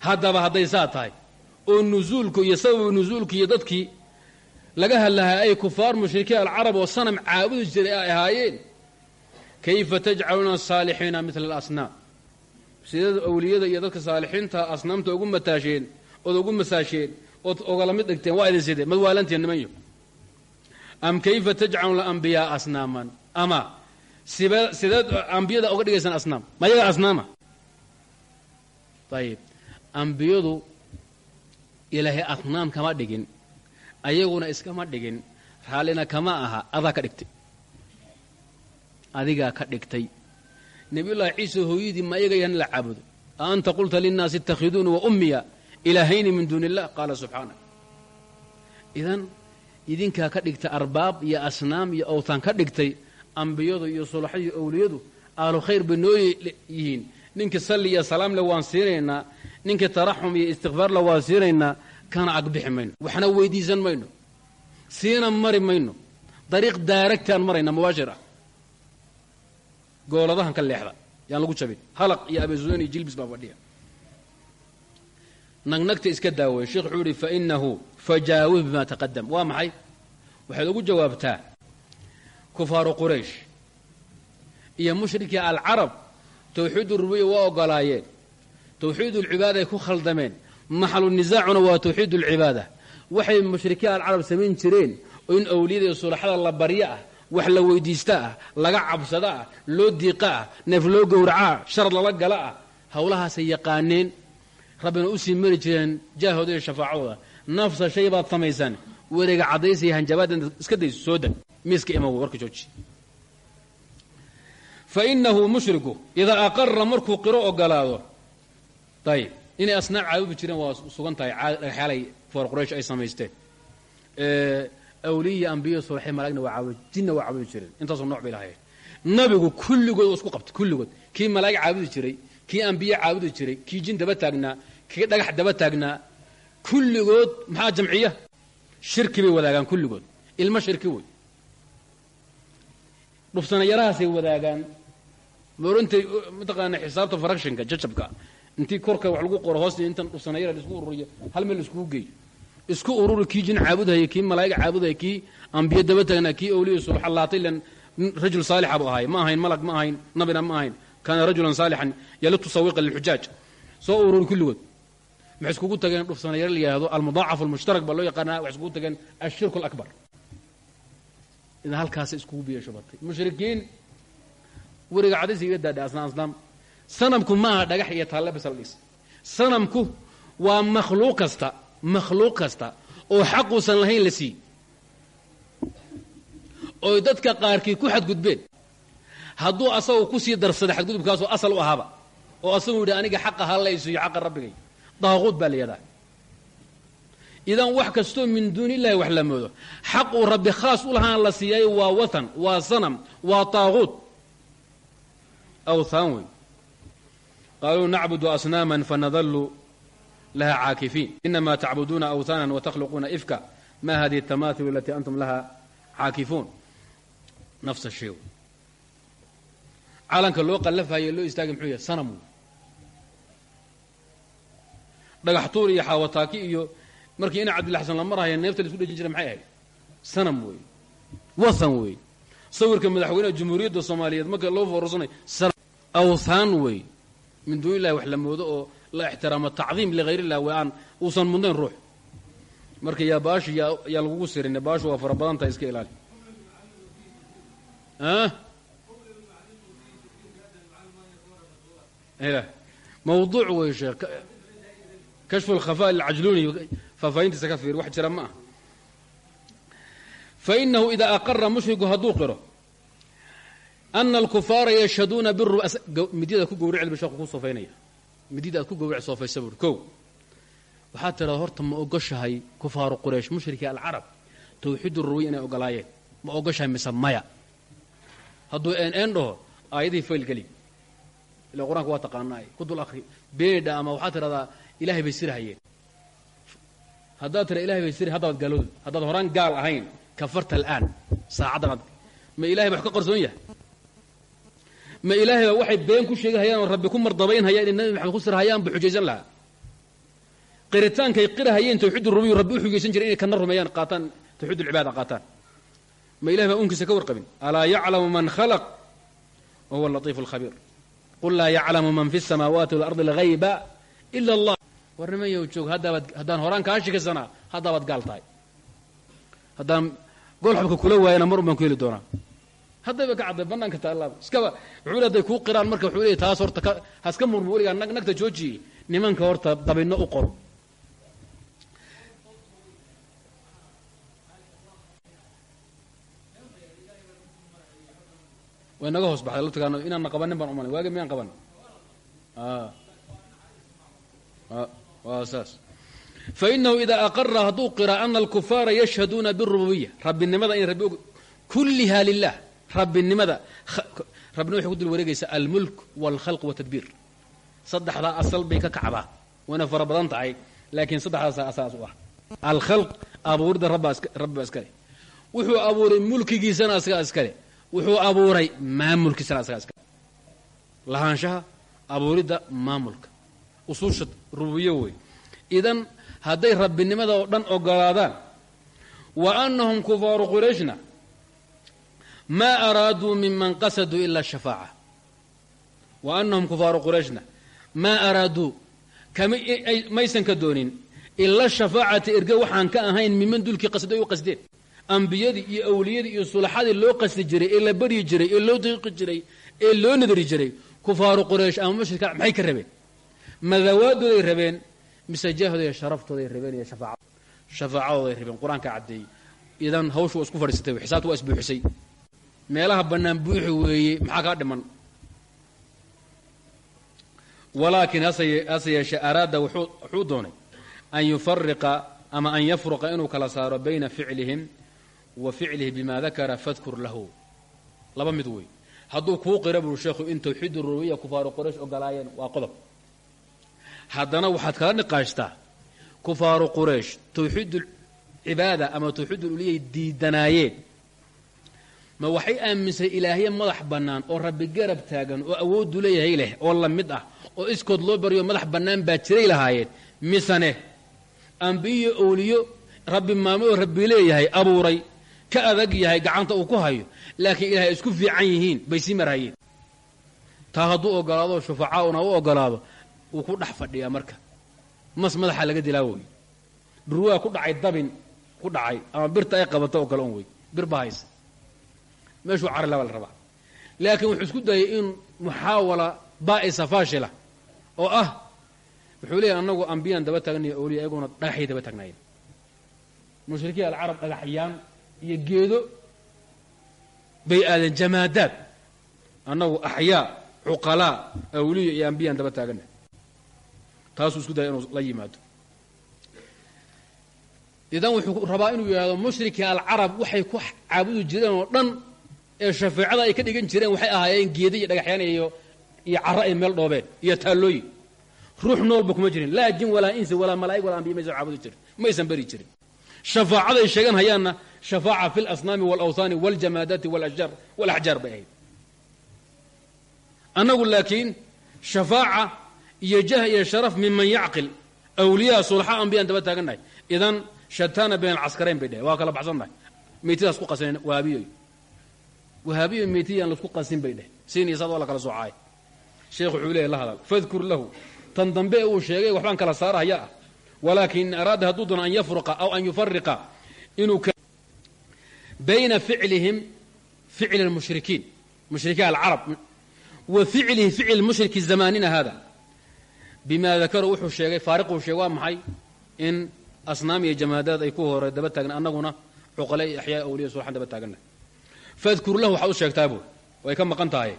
haddaba hadday saa tahay oo nusuulku iyo sababu nusuulku iyo dadkii laga hadlahaa ay kufaar mushrikiin alcarab oo sanam caabudi jiray ay ahaayeen. Kayfa tajcaluuna asaalixiina midla alasnaam? Sideed awliyada iyo dadka saalixiinta asnaamta ugu mataasheen ood ugu masaasheen ood ogala mid dhigteen waa idin sidee mad waalantiin nimanyo am kayfa tajcaluuna ambiyaaa asnaaman? Ama sibe sideed ambiyada uga dhigaysaan asnaam? Ma yaga asnaama? Ayib ambiyadu ilaahay asnaam kama dhigin ayaguna iskama dhigin raallina kama aha adaa ka dhigtay. Adigaa ka dhigtay. Nebiyullaahi ciisa hooyadii ma ayaga yan la caabudo a anta qulta linnaasi itakhiduuni wa ummiya ilaahayni min duuni illah qaala subxaana idan idinkaa ka dhigtay arbaab iyo asnaam iyo awtaan ka dhigtay ambiyadu iyo sulaxadu iyo owliyadu ahlu khayr bay noo yihiin. Ninkii salli iyo salaam le waan siinaynaa ninkii taraxum iyo istikfaar le waan siinaynaa kana agbixi mayno waxna weydiisan mayno siina mari mayno dariiq daaragtaan marayna mubaashir ah. Gooladahan ka leexda yaan lagu jabin. Halaq iyo abesudan iyo jilbis baa fadhiya. Nagnagta iska daawey sheekh wuxuu ihi fainahu fajaawib bima taqadam waa maxay? Waxaad ugu jawaabtaa kufaaru quraysh iyo mushrikii alcarab tawxiid urubiya waa ogolaayeen. Tawxiid ulcibaaday ku khaldameen maxalu nisaacuna waa tawxiid ulcibaada waxay mushrikiin alcarab samayn jireen oo in awliyada iyo sulaxada la baryo ah wax la weydiista ah laga cabsado ah loo diiqa ah neef loo gowracaa sharad lala gala ah howlahaasay yaqaaneen. Rabbina u sii mari jireen jaahooda iyo shafaacadooda. Nafsa shay baad samaysaan wareega caddaysaya hanjabaadan iska dayso soo idaa aqara markuu qiro ogolaado inay asnaam caabubi jireen waa sugan tahay dhagaxyaalay foor quraysh ay samaysteen. Awliya ambiya sulaxay malaagna waa caabudi jinna waa caabudi jireen intaasoo nooc bay lahayen nabigu kulligood waa isku qabtay kulligood. Kii malaa'ig caabudi jiray kii ambiye caabudi jiray kii jin daba taagnaa kii dhagax daba taagnaa kulligood maxaa jamciya? Shirki bay wadaagaan kulligood. Ilmo shirki wey. Dhufsanayarahaasay wadaagaan. Moorintay mataqaana xisaabta fractionka jajabka intii korka wax lagu qoro hoosta intan dhufsanayara la isku ururiyo hal meel laiskugu geeyo isku ururi kii jin caabudhaya kii malaa'iga caabudhaya kii ambiye daba taagnaa kii awliya subxa laatay lan rajul saalixa buu ahay ma ahayn malag ma ahayn nabina ma ahayn. Kaana rajulan saalixan yalitu sawiqa lilxujaaj. Soo ururi kulligood maxay iskugu tageen dhufsanayaro la yihahdo almudaacaf almushtarak baa loo yaqaanaa waxay iskugu tageen ashirku alakbar idan halkaasay iskugu biyo shubatay mushrikiin weriga cadaysa iga daadha asnaam sanamku ma aha dhagax iyo taalle basal dhis sanamku waa makhluuq kasta makhluuq kasta oo xaquusan lahayn la siiy oy dadka qaarkii ku xadgudbeen hadduu asagu ku sii darsaday xadgudubkaasoo asal u ahaaba oo asagu yidhi aniga xaqa hallaysiiyo xaqa rabbigay. Daaquud baa la yidhaha idan wax kastoo min duuni illahi wax la moodo. Xaq uu rabbi khaas u lahaan la siiyay waa watan waa sanam waa taaquud. Awthaan wey qaaluu nacbudu asnaaman fanadallu laha caakifiin inama tacbuduuna awthaanan watakhluquuna ifka ma hadihi اtamahilu alatii antum laha caakifuun nafsa shay calanka loo qallafahaye loo istaagay muxuu yahay sanam dhagax tuur iyo xaawataaki iyo markii ina cabdilla xasan la marhaya neefta la isku dhejin jiray maxay ahayd sanam wey wathan wey sawirka madaxweyneha jumhuuriyadda soomaaliyeed marka loo foorsanay awthaan wey min duuni illahi wax la moodo oo la ixtiraamo tacdiim ligayr illah we aan uusan mudnayn ruux. Marka yaa baashi yaa lagugu sirina baashu waa fara badan tahay iska ilaali. Mawduuc wey sheekh. Kashfu alkhafaa lilcajluuni faahfaahintiisa ka fiir wax jira ma ah fainahu idaa aqara mushriku hadduu ana alkufaara yashhaduuna biru midyada ku gawrici ba sheeku ku soofaynaya midyada aad ku gawrici soofaysa buuri ko waxaad tidhahda horta ma ogoshahay kufaaru quraysh mushriki alcarab tawxiidu ruwiy inay ogolaayeen ma ogoshahay mise maya hadduu een dhaho aayadihii faylgeli ila qur'aanka waa taqaanaa ku dul akri beedha ama waxaad tidhahdaa ilahay bay sirhayeen haddaad tira ilahay bay sir haddaad gaalooda haddaad horaan gaal ahayn kafarta alaan saacaddan ad ma ilahay wax ka qarsoon yahay ma ilaahay ba waxay been ku oo rabbi ku mardabaynhayaan inay nabi maxamed ku sirhayaan bu xujaysan lahaa. Qiritaankay qirahayeen tawxiid rubiyu rabbi u xugaysan jiray inay kana rumeeyaan qaataan tawxiid ulcibaada qaataan. Ma ilahay baa unkiisa ka warqabin. Alaa yaclamu man khalaq? Wa huwa alatiifu alkhabiir qul laa yaclamu man fi الsamaawaati walardi alghayba ila allah. War nimanyow joog haddaabaad haddaan horaan kaa shikaysanaa haddaabaad gaal tahay. Haddaan golxabka kula waayana mar un baan doonaa haddayba ka cadday bannaanka taallaaba. Iskaba wuxuu le qiraan marka wuxuu leey taas horta ka haska murmu weligaa nag nagta joojiye nimanka horta dabinno u qor way naga hoos baxday laftigaana inaanna qabanin baan umalay waagi miyaan qaban? Waa saas. Fainahu idaa aqara hadduu qira ana alkufaara yashhaduuna birububiya rabbinimada in rabbi kulliha lilah rabbinimada. Rabbina waxay ku dul wareegaysaa almulk wاlkhalq wاtadbiir saddexdaa asal bay ka kacdaa wayna fara badan tahay laakiin saddexdaasa asaas u ah. Alkhalq abuurida rabba iskale wuxuu abuuray mulkigiisana asagaa iskale wuxuu abuuray maamulkiisana asagaa iskale lahaanshaha abuuridda maamulka. Usuusha rububiyo wey. Idan hadday rabbinimada oo dhan ogolaadaan wa annahum kufaaru qurayshna maa araaduu minman qasaduu ila shafaaca wa annahum kufaaru qurayshna maa araaduu maysan ka doonin ila shafaacata erge waxaan ka ahayn miman dulkii qasday u qasdeen ambiyadii iyo awliyadii iyo sulaxadii loo qasdi jiray ee la baryi jiray ee loo daqiiqi jiray ee loo nadari jiray kufaaru quraysh ama mushrika maxay ka rabeen madawaaddooday rabeen mise jaahooda iyo sharaftooday rabeen iyo shafaaca shafaacadooday rabeen qur'aanka caddeeyey meelaha bannaan buuxi weeye maxaa kaa dhiman? Walaakin hase yeeshee araada wuxuu doonay an yufariqa ama an yafruqa inuu kala saaro bayna ficlihim wa ficlihi bima dakara fadkur lahu. Laba mid wey hadduu kuu qira buu sheekhu in tawxiid rubiya kufaaru quraysh ogolaayeen waa qodob. Haddana waxaad kala niqaashtaa kufaaru quraysh tawxiid cibaada ama tawxiid uliyay diidanaayeen ma waxay aaminsan ilaahye madax bannaan oo rabbi garab taagan oo awooddu leeyahay leh oo la mid ah oo iskood loo baryo madax bannaan baa jiray lahaayeen. Misane ambiyo owliyo rabbi maamo oo rabbi leeyahay abuuray ka adag yahay gacanta uu ku hayo laakiin ilaahay isku fiican yihiin bay sii marhayeen taa hadduu ogolaado shufacaauna u ogolaado wuu ku dhex fadhiyaa marka. Mas madaxa laga dilaa wey dhurwaa ku dhacay dabin ku dhacay ama birta ay qabato oo kale un wey. Bir baa haysa meeshuu cari laba la rabaa. Laakiin wuxuu isku dayay in muxaawala baa'isa faashila oo ah wuxuu leeyahy annagu ambiyaan daba taagnayo awliya ayaguna dhagaxyay daba taagnaayeen mushrikiin alcarab dhagaxyaan iyo geedo bay aadeen jamaadaad. Annagu axyaa cuqalaa awliya iyo ambiyaan daba taagana taasuu isku daya inuu la yimaado. Idan wuxuu rabaa inuu yidhahdo mushrikii alcarab waxay ku caabudi jireen oo dhan ee shafeecada ay ka dhigan jireen waxay ahaayeen geeda iyo dhagaxyaan iyo iyo carro ay meel dhoobeen iyo taallooyin ruux noolba kuma jirin. Laa jin walaa insi walaa malaa'ig walaa ambiya maysan caabudi jirin. Maysan beri jirin. Shafaacada ay sheegan hayaanna shafaaca fi lasnaami walawhaani waljamaadaati walashjaar walaxjaar bay ahayd. Annagu laakiin shafaaca iyo jah iyo sharaf miman yacqil awliyaa sulxa ambiyaan daba taagannahay idan shataana bayn alcaskarayn bay dheheen waa kala baxsannahay meytidaas ku qasan wahaabiyoy wahaabiyo meytiyaan la isku qasin bay dheh siin iyo saad waa la kala soocaay sheekh wuxuu leeyahy la hadal fadkur lahu. Tan dambe ee uu sheegay waxbaan kala saarahaya ah. Walaakin in araada hadduu doono an yafruqa aw an yufariqa inuu bayna ficlihim ficli lmushrikiin mushrikiin alcarab. Wa ficlihi ficl mushriki zamanina hada bima dakaru wuxuu sheegay faariquu sheegay waa maxay in asnaam iyo jamaadaad ay ku hore daba taagna annaguna cuqale iyo axyaa awliya sulxan daba taagana fadkur lahu waxaad u sheegtaa buur way ka maqan tahay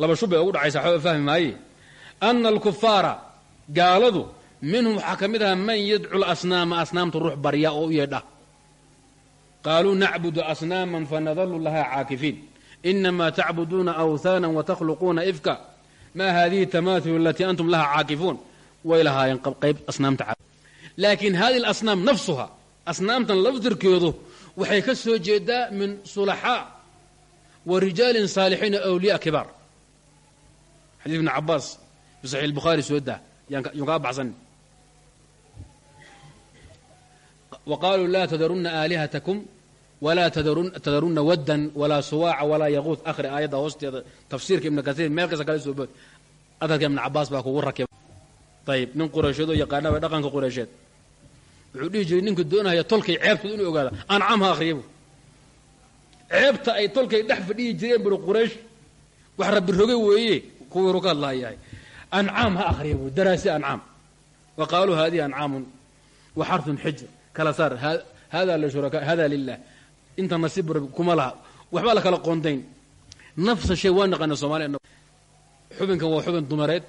laba shub bay ugu dhacaysa waxba fahmi maaye ana alkufaara gaaladu minhum waxaa ka mid ahaa man yadcu lasnaama asnaamta ruux barya oo u yeedha. Qaaluu nacbudu asnaaman fanadalu lahaa caakifiin. Inama tacbuduuna awhaana watakhluquuna ifka. Ma hadihi tamahilu alatii antum laha caakifuun. Way lahaayeen qayb asnaamta laakiin hadihi alasnaam nafsuha asnaamtan laftirkeedu waxay ka soo jeedaa min sulaxaa wa rijaalin saalixiina awliya kibaar xadiis ibn cabaas fi saxiix lbukhaari soo daa yaan kaa baxsan wa qaaluu laa tadarunna aalihatakum walaa tadarunna waddan walaa suwaaca walaa yaquud akhri aayadda hoosteeda tafsiirka ibna kasiir meel kasta kala soo bood adarka ibna cabaas baa kugu rakiba ayib nin qureysheed oo yaqaana ba dhaqanka qureysheed wuxuu dhihi jiray ninka doonaya tolkay ceebtooda inuu ogaada ancaam ha akhriya bu ceebta ay tolkay dhex fadhiyi jireen buri quraysh wax rabbi roge weeye kuwii ru ka hadlahayahay ancaam ha akhriya bu daraasi ancaam. Wa qaaluu hadihi ancaamun wa xarun xijr. Kala saar hada lishuraka hada lilah inta nasiib kuma laha. Waxbaa la kala qoondayn nafsa shay waa naqaana soomaliya xubinkan waa xubin dumareed.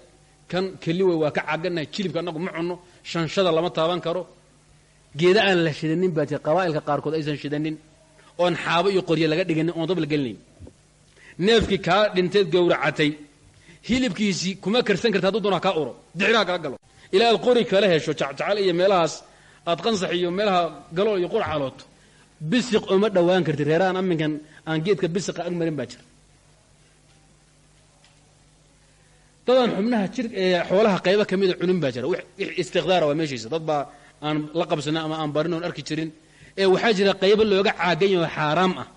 Kan keli wey waa ka caganahay jilibka annagu ma cunno shanshada lama taaban karo. Geeda aan la shidanin baa jira qabaa'ilka qaarkood aysan shidanin oon xaabo iyo qoryo laga dhiganin oon dab la gelinayn. Neefkii kaa dhinteed gowracatay. Hilibkiisii kuma karsan karta hadduu kaa uro. Dixiraha kala galo. Ilaa aad qori kala hesho jacjacal iyo meelahaas aad qansax iyo meelaha galool iyo qurac alooto bisiq ooma dhowaan karti reerahaan aminkan aan geedka bisiqa ag marin baa jira. Dadaan xubnaha jir xoolaha qaybo ka mida cunin baa jira. Istiqdaara waa meeshiisa. Dad baa aan la qabsanin ama aan barin oon arki jirin ee waxaa jira qaybo looga caagan yaho xaaraam ah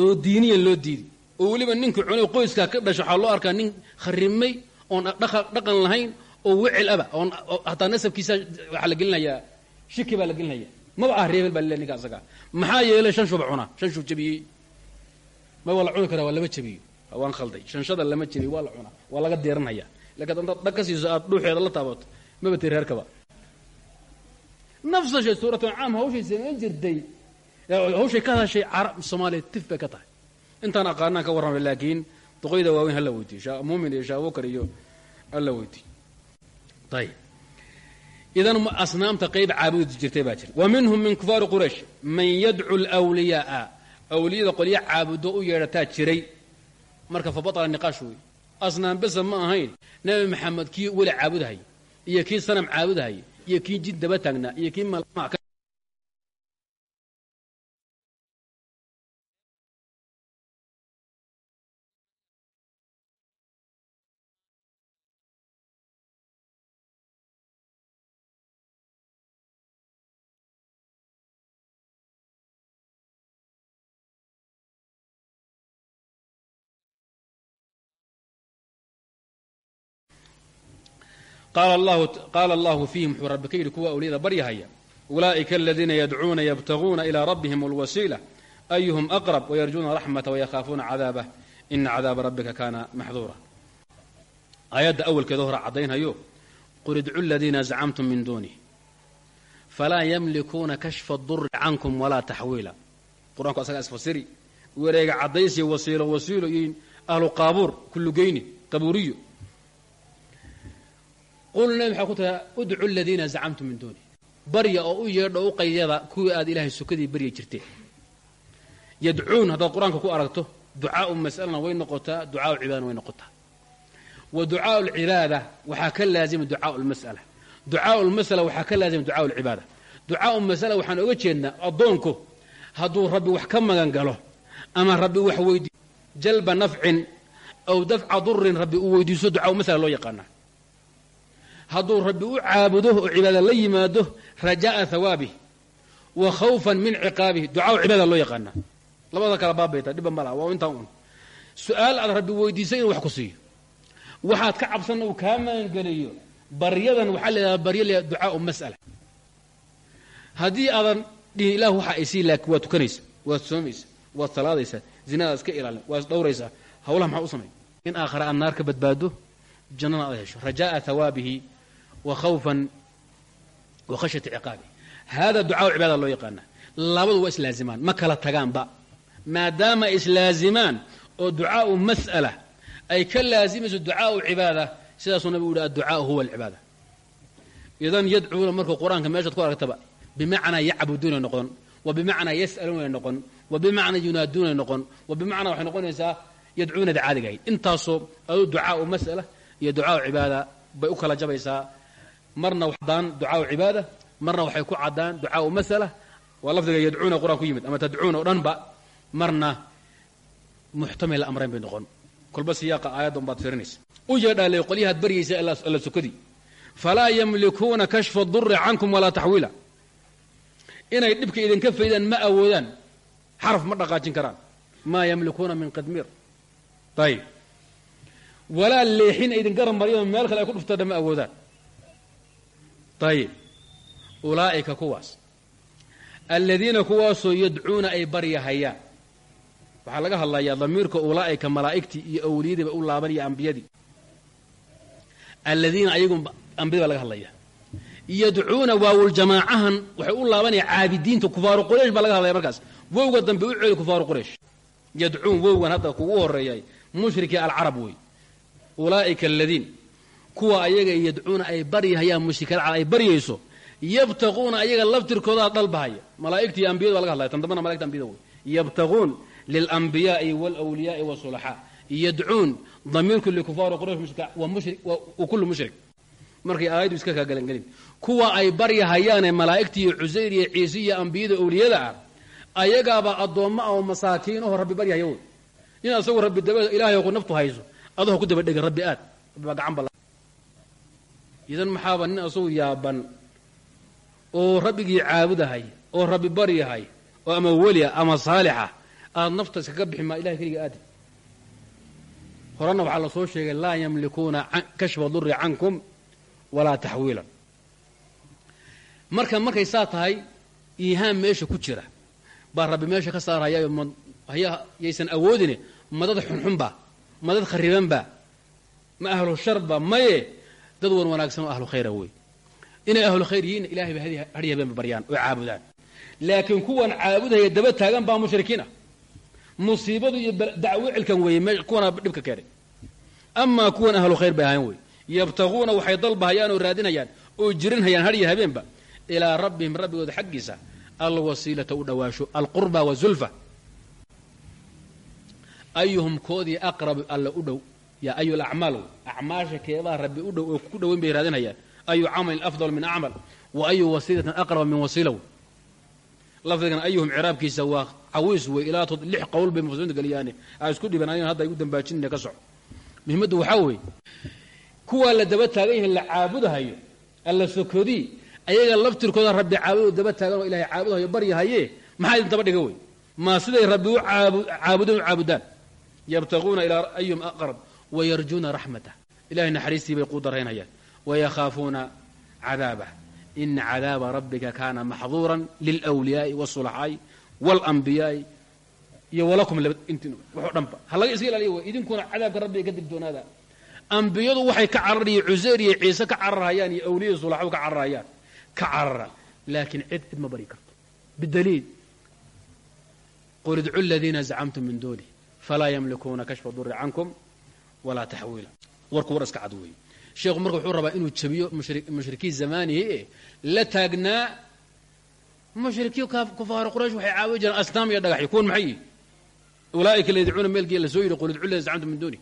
oo diiniyan loo diidi oo weliba ninka cunay qoyskaa ka dhasha waxaa loo arkaa nin kharimay oon dhaqan lahayn oo wecel aba oon hataa nasabkiisa waxaa la gelinayaa shiki baa la gelinaya. Maba ah reebel baa lile ninka asaga. Maxaa yeelay shan shuba cunaa shan shub jabiyey ma waa la cuni karaa waa lama jabiyo waan khalday. Shanshada lama jabiyo waa la cunaa waa laga deeranhayaa laakiin intaad dhag aad dhuuxeeda la taabato maba tii reerkaba nafsa shay suuratu ancaam hawshay samayn jirtay hawshay ka hadashay carab soomaaliya tif bay ka tahay intaan aqaanaan ka warramay laakiin duqoyda waaweyn hala weydiiyo muumin iyo shaabukar iyo hala weydiiyo ayib idan asnaamta qayb caabudi jirtay baa jira wa minhum min kufaari quraysh man yadcu lwliyaaa awliyada qolya caabudo u yeedhataa jiray marka fa batala niqaash wey asnaam besa ma ahayn nebi maxamed kii weli caabudahaya iyo kii sanam caabudahaya iyo kii jid daba taagnaa iyo kii qaala allahu fiihim wuxuu rabbi ka yidhi kuwa awliyada baryahaya ulaa'ika aladiina yadcuuna yabtaguuna ilaa rabbihim alwasiila ayuhum aqrab wayarjuuna raxmata wayakhaafuuna cadaabah ina cadaaba rabbika kaana maxduura aayadda awalkeeda hore caddaynhayo qul idcu ladiina zacamtum min duunih falaa yamlikuuna kashfa duri cankum walaa taxwiila qur'aanku asagaa isfasiri wareega caddaysiyo wasiilo wasiilo iyo ahlu qaabuur kullugeyni qabuuriyo qul nabi maxaa ku taha udcu ladiina zacamtum min duuni barya oo u yeedho u qaydada kuwii aad ilaahay sukadii barya jirteen yadcuun haddaad qur'aanka ku aragto ducaau mas'alana way noqotaa ducaau cibaadana way noqotaa wa ducaau alcibaada waxaa ka laazima ducaau lmas'ala ducaau lmas'ala waxaa ka laazima ducaau alcibaada ducaau mas'ala waxaan oga jeednaa addoonku hadduu rabbi wax ka magan galo ama rabbi wax weydiiyo jalba nafcin aw dafca durin rabbi uu weydiiso ducaau mas'ala loo yaqaanaa hadduu rabbi u caabudo oo cibaada la yimaado raja'a hawaabih wa khawfan min ciqaabih ducaau cibaada loo yaqaanaa. Labada kala baabayta dhibba ma laha waa intaa un su'aal aad rabbi weydiisay inuu wax ku siiyo. Waxaad ka cabsanna uu kaa magangeliyo baryadan waxaa la yidhahdaa barya la ducaau mas'ala. Haddii aadan dhihin ilah waxa ay sii laakiin waad tukanaysa waad soomaysa waad salaadaysaa zinadaad iska ilaalin waad isdhowraysaa hawlaha maxaa u samay in aakhare aad naar badbaado jannana aad hesho. Raja'a hawaabihi wa khawfan wa khashyati ciqaabi hada ducaau cibaada loo yaqaana labadu waa islaazimaan ma kala tagaanba maadaama islaazimaan oo ducaau mas'ala ay ka laazimayso ducaau cibaada sidaasuu nabigu yihi adducaau huwa alcibaada idan yadcuuna markuu qur'aanka meeshaad ku aragtaba bimacnaa yacbuduunay noqon wa bimacnaa yas'aluunay noqon wa bimacnaa yunaaduunay noqon wa bimacnaa waxay noqonaysaa yadcuunada caadigahayd intaasoo aduu ducaau mas'ala iyo bay u kala jabaysaa marna waxdaan ducaau cibaada marna waxay ku caddaan ducaau mas'ala waa lafdiga yadcuuna qur'aan ku yimid ama tadcuuna o dhanba marna muxtamil amrayn bay noqon. Kolba siyaaqa aayaddan baad firinaysa u yeedhaaley qolyahaad baryaysa alla sukadii falaa yamlikuuna kashfa duri cankum walaa taxwiila. Inay dhibka idinka faydaan ma awoodaan xaraf ma dhaqaajin karaan. Maa yamlikuuna min qidmiir ayib walaa leexin idin maryo meel kale ay ku dhuftana ma awoodaan ayib ulaa'ika kuwaas aladiina kuwaasoo yadcuuna ay baryahayaan waxaa laga hadlayaa damiirka ulaa'ika malaa'igtii iyo awliyadiiba u laabanaya ambiyadii aladiina ayagu ambiyadi baa laga hadlaya yadcuuna waawuljamaacahan waxay u laabanaya caabidiinta kufaaru quraysh baa laga hadlaya markaas wowga dambe u celi kufaaru quraysh yadcuun wowgan hadda kugu horeeyay mushrikii alcarab wey ulaa'ika aladiin kuwa ayaga yadcuuna ay baryahayaan mushrikada ay baryayso yabtaquuna ayaga laftirkoodaa dhalbahaya malaa'igtii ambiyadu baa laga hadlaya tan dambana ambiyada wey. Yabtaquun lilambiyaai wاlwliyaai wsulaxaa yadcuun damiirku likufaari quraysh wa kullu mushrik. Markay aayaddu iska kaa galangelin. Kuwa ay baryahayaanee malaa'igta iyo cusayr iyo ciise iyo ambiyada owliyada ah ayagaaba addoommo oo masaakiin aho rabbi baryahaya wey. In asagu rabbi daba ilahay ku naftu hayso adoo ku daba dhegin rabbi aad. Rabbi baa gacan bal idan maxaaba nin asagu yaaban oo rabbigii caabudahay oo rabbi baryahay oo ama weliya ama saalixa aad nafta iskaga bixi maa ilahay keliga aadi horena waxaa la soo sheegay laa yamlikuuna kashfa duri cankum walaa taxwiilan. Marka markay saa tahay iihaan meesha ku jira. Baa rabbi meesha ka saarhayayo haya yaysan awoodine madad xunxunba madad kharibanba ma ahlu sharba maye dad wan wanaagsan oo ahlu khayra wey inay ahlu khayr yihiin ilahay ba hadhi habeenba baryaan oo caabudaan. Laakiin kuwan caabudhaya daba taagan baa mushrikiin ah. Musiibadu iyo dacwo cilkan weeye me kuwana dhibka keenay. Amaa kuwan ahlu khayr bay ahayn wey yabtaguuna waxay dalbahayaan oo raadinayaan oo jirinhayaan hadhiyo habeenba. Ilaa rabbihim rabbigooda xaggiisa alwasiilata u dhawaasho alqurba wazulfa ayuhum koodii aqrabu alla u dhow yaa ayu lacmaal acmaasha keebaa rabbi u dhow oo ku dhoweyn bay raadinayaan ayu camalin afdal min acmal wa ayu wasiilatin aqraba min wasiilaw lafdigan ayuhum ciraabkiisa waa cawiis wey ilaa lix qowl bay mufasiriinta geliyaane. Aa isku dhiban anigan hadda igu dambaajinina ka soco. Muhimaddu waxaa weeye kuwaa la daba taagan yahay la caabudahayo alla sokodii ayaga laftirkooda rabbi caabudo daba taagan oo ilahay caabudahayo baryahaye maxaa idin daba dhiga wey maa siday rabbi u caabudeen u caabudaan? Yabtaguuna ilaa ayuhum aqrab wayarjuuna raxmatah ilahay naxariistii bay quudaraynayaan wayakhaafuuna cadaabah ina cadaaba rabbika kaana maxduuran lilwliyaai wاsulaxaa'i wاlanbiyaai iyo walakum waxoo dhanba ha iska ilaaliya way idinkuna cadaabka rabbiga ka digtoonaada ambiyadu waxay ka cararaya cuseyr iyo ciise ka cararhayaan iyo awliyada sulaxadu ka cararhayaan ka carara laakiin cid cid ma bari karto bidaliil qul idcu ladiina zacamtum min duuni falaa yamlikuuna kashfa duri cankum walaa taxwiila. Warku war iska cad weeye sheekhu marka wuxuu rabaa inuu jabiyo mushrikiin zamaanihi e la taagnaa mushrikiin kufaar quraysh waxay caabudi jireen asnaam iyo dhagaxyo kuwan maxay? Yihin ulaaika la yadcuuna meelkii la soo yidhi qul idcu ladiina zacamtum min duuni.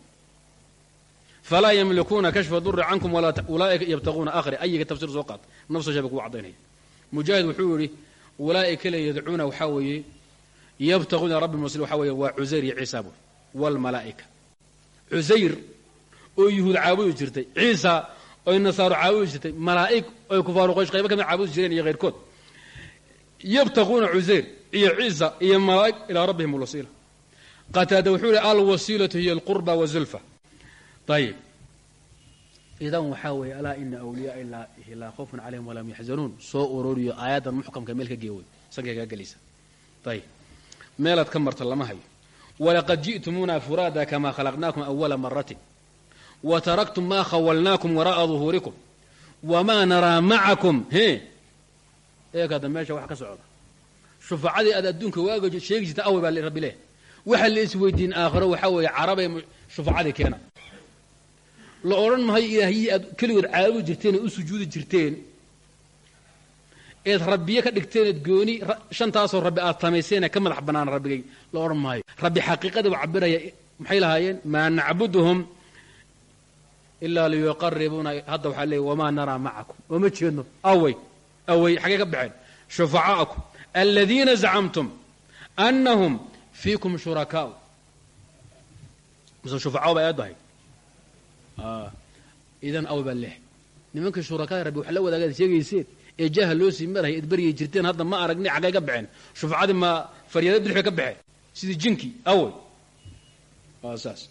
Falaa yamlikuuna kashfa duri cankum ulaaika yabtaguuna akhri ayiga tafsir soo qaat nafsa shaba kugu cadaynaya mujaahid wuxuu yihi ulaaika la yadcuuna waxaa weeye yabtaguuna rabbi musl waxaa weeye waa cusayr iyo ciisa buy wlmalaa'ika cusayr oo yuhuud caabudi jirtay. Ciisa oy nasaaro caabudi jirtay. Malaa'ig oy kufaaru qaysh qaybo ka mid caabudi jireen iyo keyrkood. Yabtaquuna cusayr iyo ciisa iyo malaa'ig ilaa rabbihim alwasiila. Qataada wuxuu yihi alwasiilatu hiya alqurba wazulfa ayib idan waxaa weeye alaa ina awliyaa ilaahi laa khawfun calayhim walaa hum yaxzanuun soo uroriyo aayaddan muxkamka meel ka gee wey sankay kaa gelaysa. Ayib meelaad ka marta lama hayo walaqad ji'tumuuna furaada kamaa khalaqnaakum awala maratin wa taraktum maa khawalnaakum waraa'a duhuurikum wamaa naraa macakum he eeg hadda meesha wax ka socda shufacadii aad adduunka waaga sheegi jirta awey baa rabbi leh waxa la isweydiin aakhiro waxaa weeye carabay shufacadii keena la odhan mahayo ilaahiyii aad keligood caabudi jirteen oo u sujuudi jirteen eed rabbiye ka dhigteen eed gooni shantaasoo rabbi aad samayseen ka madax bannaan rabbigay la odhan maayo. Rabbi xaqiiqadii u cabiraya maxay lahaayeen? Maa nacbuduhum ilaa liyuqaribuuna hadda waxaa leey wamaa naraa macakum. Ooma jeedno. Awey awey xaggee ka baxeen. Shufacaakum aladiina zacamtum anahum fiikum shurakaau mise shufacaa bay aadahay idan aw baa leex nimankii shurakaada rabbi wax la wadaagaad sheegayseen ee jaaha loo sii id baryay jirteen hadda ma aragni xaggay ka baxeen. Shufacadii ma faryada bay ka baxeen. Sidii jinkii awey saas.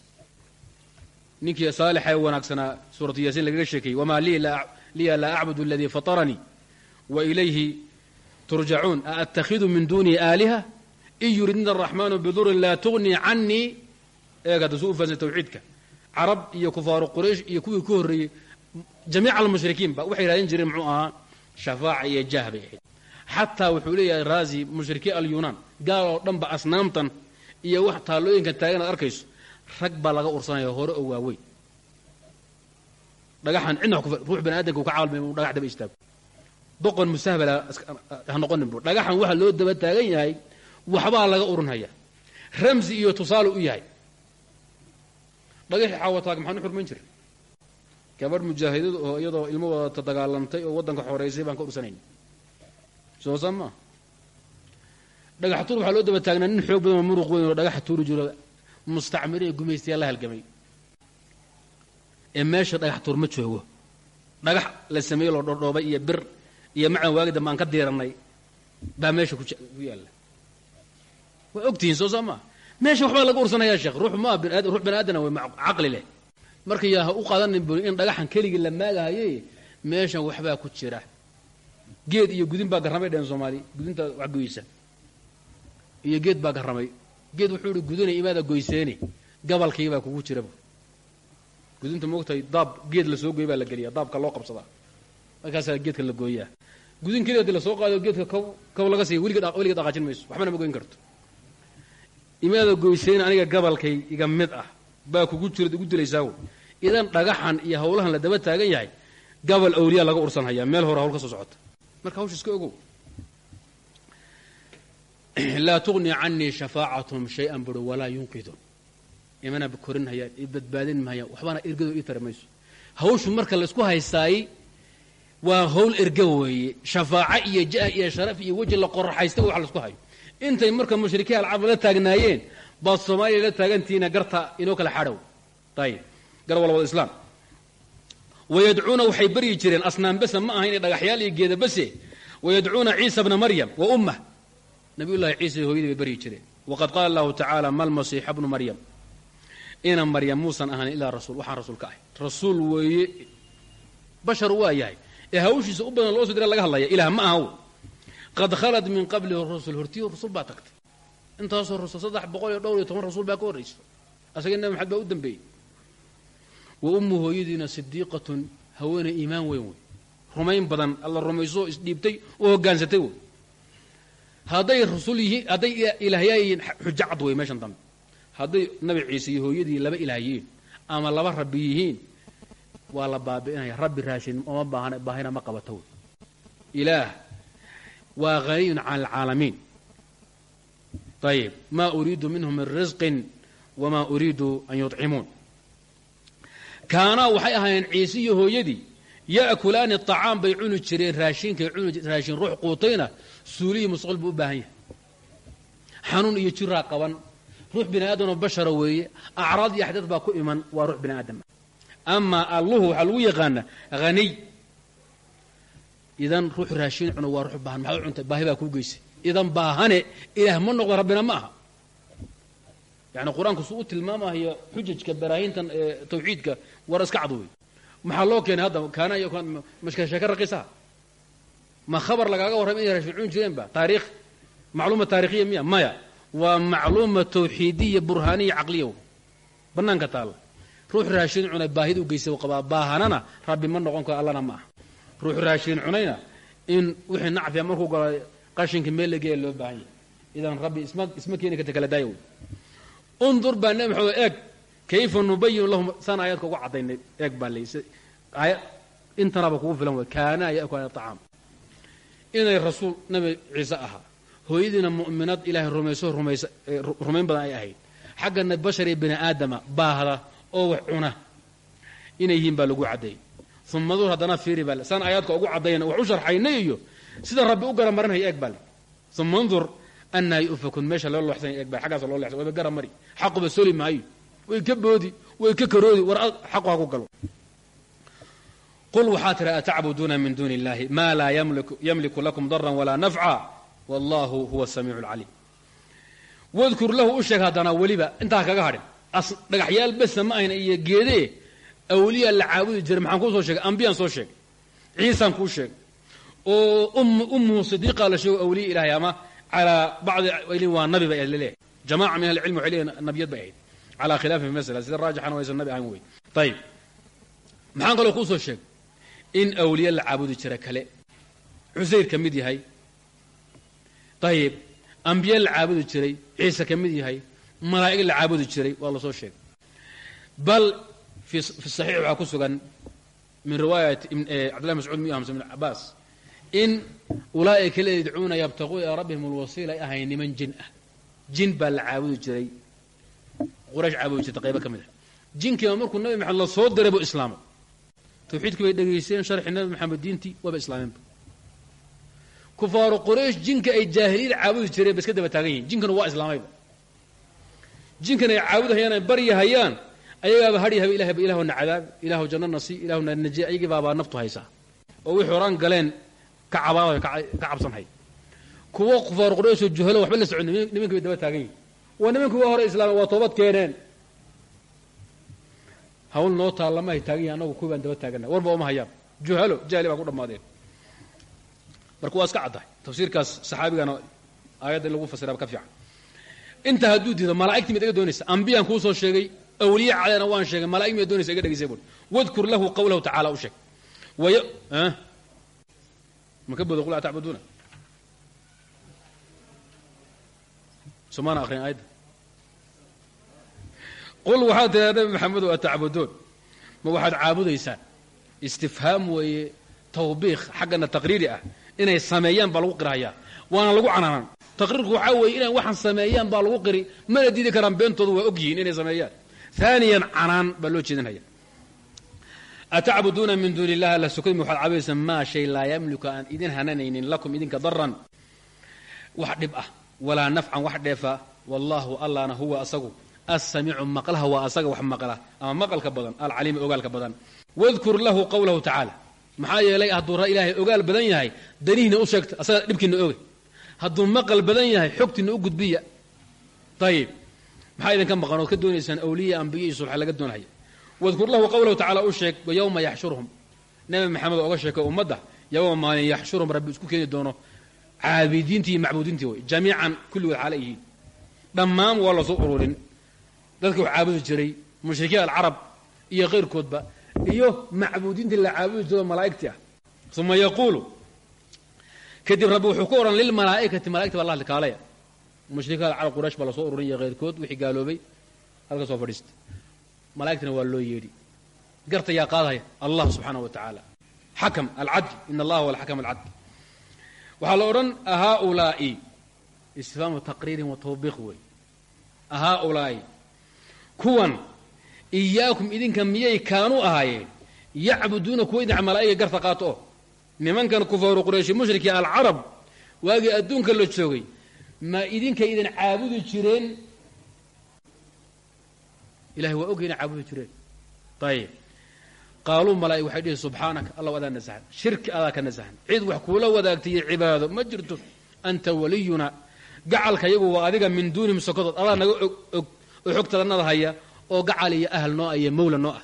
Ninkii saalixee wanaagsanaa suuratu yaasiin lagaga sheekeeyey wamaa liya laa acbudu aladii fataranii wa ilayhi turjacuun aattakhidu min duunihi aaliha? In yuridna araxmaanu bidurin laa tugnii canii eeg hadda su u fahansan tawxiidka. Carab iyo kufaaru quraysh iyo kuwii ku horreeyey jamiica almushrikiin ba waxay raadin jireen muxuu ahaa shafaaca iyo jaah bay ahayd xataa wuxuu leeyahay raazi mushrikiin alyunaan gaal oo dhan ba asnaamtan iyo wax taagan aad arkayso rag baa laga ursanaya hore oo waaweyn. Dhagaxan cidna ruux bani aadamka u ka caalmay inu dhagax daba istaago. Doqon mustahbala ha noqonin bu dhagaxan waxa loo daba taagan yahay waxbaa laga urinhaya. Ramsi iyo tusaale u yahay. Dhagaxii xaawataag maxaan u xurmayn jiray gabadh mujaahidad oo iyadoo wadata dagaalantay oo waddanka xoreysay baan ka ursanayn soo saa maa dhagax tuur waxaa loo daba taagnaa nin xoog badan oo muruq weyn oo dhagaxa tuuri jiro mustacmiriin gumaystayaa la halgamay. Ee meesha dhagax tuur ma joogo. Dhagax la sameeyey loo dhodhoobay iyo bir iyo macdan waagi dambe aan ka diirannay baa meesha ku yaalla. Waa ogtihiin soo saa maa meesha waxbaa laga ursanayaa sheekh. Ruux binaad ruux bani aadana way caqli leh marka yaa ha u qaadanin buni in dhagaxan keligii la maagahayay meeshan waxbaa ku jira. Geed iyo gudin baa garramay dhehen soomaali. Gudinta wax goysa. Iyo geed baa garramay. Geed wuxuu ihi gudinay imaada goyseeni. Gabalkii baa kugu jira gudinta moogtahay daab geed la soo gooy baa la geliyaa daabka loo qabsadaa. Markaasaa geedka la gooyaa. Gudin keliya haddii la soo qaado geedka kaw kaw laga siiya weliga weliga dhaqaajin mayso. Waxbana ma goyn karto. Imaada goyseeni aniga gabalkay iga mid ah baa kugu jirad igu dilaysaa wey idan dhagaxan iyo hawlahan la daba taagan yahay gabal awliya laga ursan hayaa meel hore hawl ka soo socota. Marka hawsha iska ogow. Laa tuqni canii shafaacatuhum shay-an buri walaa yunqidun imana korin hayaan i badbaadin mahayaan waxbana ergado ii tari hawshu marka laysku haystaayey waa hawl erga weeye. Shafaaco iyo ja iyo sharaf iyo weji la qoraxaysta wax la isku hayo. Intay marka mushrikiin alcarab la taagnaayeen baad soomaaliya la taagantihiina garta inoo kala xadhow. Ayib gar walwada islaam. Wayadcuuna waxay baryi jireen asnaan bese ma aha inay dhagaxyaal iyo geeda bese. Wayadcuuna ciisa bna maryam wa ummah. Nabiy llahi ciisa iyo hooyadii bay baryi jireen. Waqad allahu tacaala ma lmasiixa bnu maryam? Ina maryam muusan ahanin ilaa rasuul waxaan rasuul ka ahay. Rasuul weeye. Bashar waa yahay ee hawshiisa u badan loo soo dira laga hadlaya ilaah ma aha qad khalad min qablihi rusul hortiyo rasul baa intaasoo rasul saddex boqol iyo dhowr iyo toban rasuul baa ka horraysa asaga nabi baa u dambeeyey. Wa ummu hooyadiina sidiiqatun haweeney iimaan weyn wey rumayn badan alla rumayso isdhiibtay oo hogaansatay wey hadday rasul yihiin hadday ilaahyaa yihiin cad wey meeshan dambe. Hadday nabi ciise iyo hooyadii laba ilaah ama laba rabbi yihiin waa la baabi'inaya. Rabbi raashin oma baahan baahina ma qabato wey ilaah waa haniyun cala alcaalamiin ayib maa uriidu minhum min risqin wamaa uriidu an yuطcimuun kaanaa waxay ahaayeen ciise iyo hooyadii ya'kulaani acaam bay cuni jireen raashinkay raashin ruux quutayna suulihii musqul buu u baahan yahay xanuun iyo jiraa qaban ruux bini aadamoo bashara weeye acraad iyo axdaad baa ku iman waa ruux bini aadam amaa alluhu waxaa lagu yaqaana haniy idan ruux raashin cuno waa ruux baahan maxaa u cuntay baahi baa kuu geysay idan baahane ilaah ma noqdo rabbina ma aha. Yani qur'aanku suu u tilmaamayo xujajka baraahintan tawxiidka war iska cad maxaa loo keenay hadda? Kaana iyo mashka sheeke raqisaha ma khabar lagaaga warram inay raashin cuni jireen ba? Taariikh. Macluuma taarikhiya miya? Maya. Waa macluuma tawxiidiya burhaaniya caqliya w banaanka taalla. Ruux raashin cunay baahid u geysay qabaa. Baahanana rabbi ma noqon karo allana ma aha. Ruux raashin cunayna in wixii nacfiya markuu galo qashinka meel lageeya loo baahan yahay. Idan rabbi isma keeni karta kala daaya wey undur baa nebi maxamed eeg kayfa nubayinu lahum? Saan aayadka uga caddaynay eeg baa lay aaya intanaba kugu filan wey kaanaa ya'kulaani acaam inay rasuul nabi ciise ahaa. Hooyadiina mu'minad ilaahay rumayso rumaysa rumayn badan ay ahayd. Xaggana bashar iyo bini aadama baahda oo wax cuna. Inay yihiin baa lagu caddeeyey uma dur haddana fiiri baa saan aayaadka ugu caddayna wax u sharxaynay iyo sida rabbi u gara marinaya eeg baa uma ndur anaa yufakun meesha loo looxsanya eeg baa xaggaas loo leexsan wayba gara mari. Xaquba soli maayo. Way ka boodi way ka karoodi war xaqu ha ku galo. Qul waxaa tira atacbuduuna min duuni illahi maa laa yamliku lakum daran walaa nafca wallahu huwa samiicu lcaliim wadkur lahu u sheeg haddana weliba intaa kaga hadhin. Dhagaxyaal besa ma ayna iyo geedee awliya la caabudi jiray. Maxaan kuu soo sheegay? Ambiyaan soo sheegay. Ciisaan kuu sheegay oo ummuhu sidiiqa la sheego awliya ilahay ama calaa bacdi waa nabi bay la leeyahay. Jamaca min ahlicilmi waxay leeyihiin nabiyad bay ahayd. Calaa khilaafin fi masala sida raajixan waysan nabi ahayn wey ayib maxaan kaloo kuu soo sheegay in awliya la caabudi jira kale. Cusayr ka mid yahay. Ayib ambiye la caabudi jiray ciise ka mid yahay malaa'ig la caabudi jiray waa la soo sheegay. Bal fi saxiix waxaa ku sugan min riwaayat cabdillahi mascuud miyo hamse bin cabaas in ulaa'ika la yadcuuna yabtaquuna ilaa rabbihim alwasiila ay ahayn niman jin ah. Jin baa la caabudi jiray. Quraysh caabudi jirta qaybo ka mid ah. Jinkiiba markuu nabi maxamed la diray buu islaamay tawxiidkii bay dhegaysteen sharxii nabi maxamed waaba islaameenba kufaaru quraysh jinka ay jaahiliyada caabudi jireen ba iska daba taagan yihiin jinkana waa islaamayba jinkan ay caabudhayaan ay baryahayaan ayagaaba hadhi habe ilahay ba ilahuna cadaab ilaahu janno nasi ilahuna najiya ayagii baabaa naftu haysaa. Oo wixii horaan galeen ka cabsanhay. Kuwo quraysoo juhalo waxba la socon nimanki bay daba taagan yihiin waa nimankii waa hore islaamay waa toobad keeneen. Hawl noo taallama hay taagan yihiin annagu kuwii baan daba taagana warba uma hayaan. Juhalo jahli baa ku dhammaadeen. Marka waa iska caddahay. Tafsiirkaas saxaabigana aayadda in lagu fasiraaba ka fiican. Inta hadduu diido malaa'igtii mid iga doonaysa. Ambiyaan kuu soo sheegay awliya cadena waan sheegay malaa'ig miyaad doonaysa iga dhegaysay buuri wadkur lahu qawlahu tacaala u sheeg. Way ma ka bodo qul atacbuduuna somaana akrin aayadda qul waxaad tiraa nabi maxamedo atacbuduun ma waxaad caabudaysaan? Istifhaam weeye tawbiikh xaggana taqriiri ah. Inay sameeyaan baa lagu qirhayaa waana lagu canaanan taqriirku waxaa weeye inay waxaan sameeyaan baa lagu qiri. Mana diidi karaan beentoodu waa og inay sameeyaan. Aaniyan canaan baa loo jeedinhaya atacbuduuna min duuni illahi alla sukadmi waxaad caabudaysaan maa shay laa yamliku aan idin hananaynin lakum idinka daran wax dhib ah walaa nafcan wax dheefa wallaahu allaana huwa asagu assamiicu maqlaha waa asaga wax maqla ama maqalka badan alcaliimi ogaalka badan wadkur lahu qawlahu tacaala maxaa yeelay hadduu ilaahay ogaal badan yahay danihiina u sheegta asaga dhibkiina oge hadduu maqal badan yahay xogtiina u gudbiya ayib maxaa idinka maqan ood ka doonaysaan awliya ambiya iyo sulxa laga doonhaya wadkur lahu qawlahu tacala u sheeg yowma yaxshuruhum nabi maxamed oga sheekay ummadda yowma maalin yaxshuruhum rabbi isku keeni doono caabidiintii iyo way jamiican kulligood xaala yihiin. Dhammaan waa la soo ururin dadka wax caabudi jiray mushrikiin alcarab iyo kayrkoodba iyo macbuudiintii la caabudi jiro malaa'igtii ah. Uma yaquulu kadib rabbi wuxuu ku odhan lilmalaa'ikati malaigta ba la kaalaya. Mushrikiin alcarab quraysh baa la soo ururin iyo kayrkood wixii gaaloobay halka soo fadhiista malaa'igtana waa loo yeedhi garta yaa qaadaya allah subxaanahu wa tacaala xakam alcadl in allaha huwa alxakam alcadl waxaa la odhan ahaaulaa'i. Istifhaamu taqriirin wa tawbiiq wey. Ahaaulaa'i. Kuwan iyaakum idinka miyay kaanuu ahaayeen? Yacbuduuna kuwa idinca malaa'iga garta qaato oo. Nimankan kufaaru qurayshi mushrikii alcarab waagii adduunka la joogay ma idinkay idin caabudi jireen ilahay waa ogay inay caabudi jireen. Ayib qaaluu malaa'ig waxay dhihi subxaanaka allah adaa nasahan. Shirki adaa ka nasahan. Cid wax kuula wadaagtay cibaado ma jirto. Anta waliyuna. Gacalka yagu waa adiga min duunihim sokadood adaa naga og og oo xogtadanada haya oo gacal iyo ahal noo ah mawla noo ah.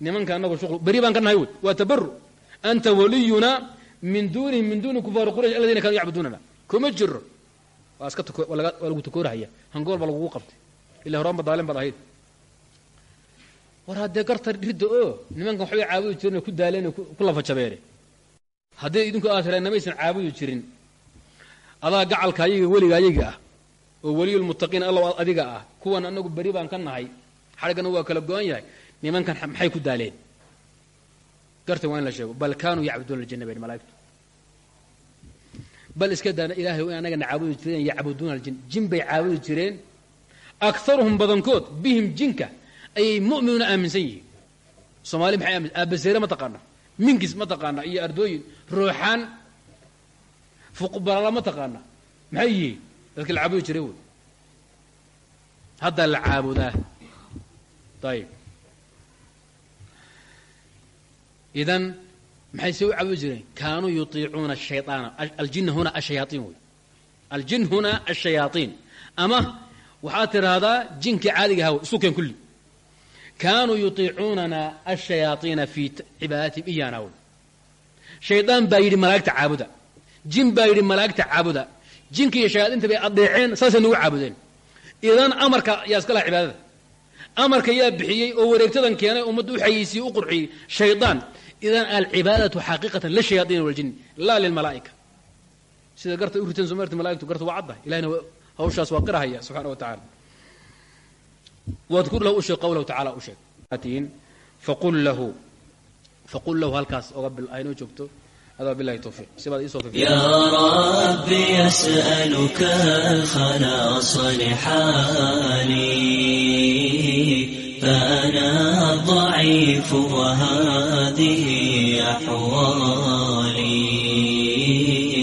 Nimanka anagu shuql beri baan ka nahay wey waa tabaru anta waliyuna min duunihim min duuni kufaari quraysh aladiina kaanuu yacbuduunana. Kuma jiro waa iska waa lagu takoorahaya hangool baa lagugu qabtay. Ila horaanba daalin baad ahayd war haddee garta ridda oo nimankan waxbay caabudi jireen oo ku daaleen ku lafajabeene haddii idinku aad tiraan namaysan caabudi jirin. Adaa gacalka ayaga weliga ayaga ah oo weliyulmuttaqiin alla adiga ah kuwan anagu beri baan ka nahay xadhiggana waa kala go-an yahay nimankan maxay ku daaleen? Garta waa in la sheego bal kaanuu yacbuduuna aljanna bayn malaa'igtu. Bal iska daana ilaahay in annagana caabudi jireen yacbuduuna aljin jin bay caabudi jireen. Akaruhum badankood bihim jinka ayay mu'minuuna aaminsan yihiin soomaali maxay aaminsan aabaseere ma taqaana minkis ma taqaana iyo ardooyin rooxaan fuqbalaala ma taqaana maxay yihiin dadka la jiray wey haddaa la caabudaa idan maxay se u caabudi jireen kaanuu yutiicuuna shayaana aljin huna ashayaain wey aljin huna ashayaaطiin ama waxaad tidhaahdaa jinkii caadiga haw isu keen kulli kaanuu yutiicuunana ashayaaiina fii cibaadaatihim iyaana wey shaydaan baa yidhi malaa'igta caabuda jin baa yidhi malaa'igta caabuda jinka iyo shayaadiinta bay adeeceen saasay nagu caabudeen idan amarka yaa iska laha cibaadada amarka yaa bixiyey oo wareegtadan keenay ummadda u xayiisiyey u qurxiyey shaydaan idan alcibaadatu xaqiiqatan lishayaaiin waljin laa lilmalaa'ika sida garta u riteen somarti malaigtu garta waa caddahay ilahina hawshaas waa qirahaya subxana wa tacala wdkur lahu usheeg qwlahu tacaala u sheeg. Faqul lahu. Halkaas aynoo joogto. Adaa bilahi towfiiq sibaad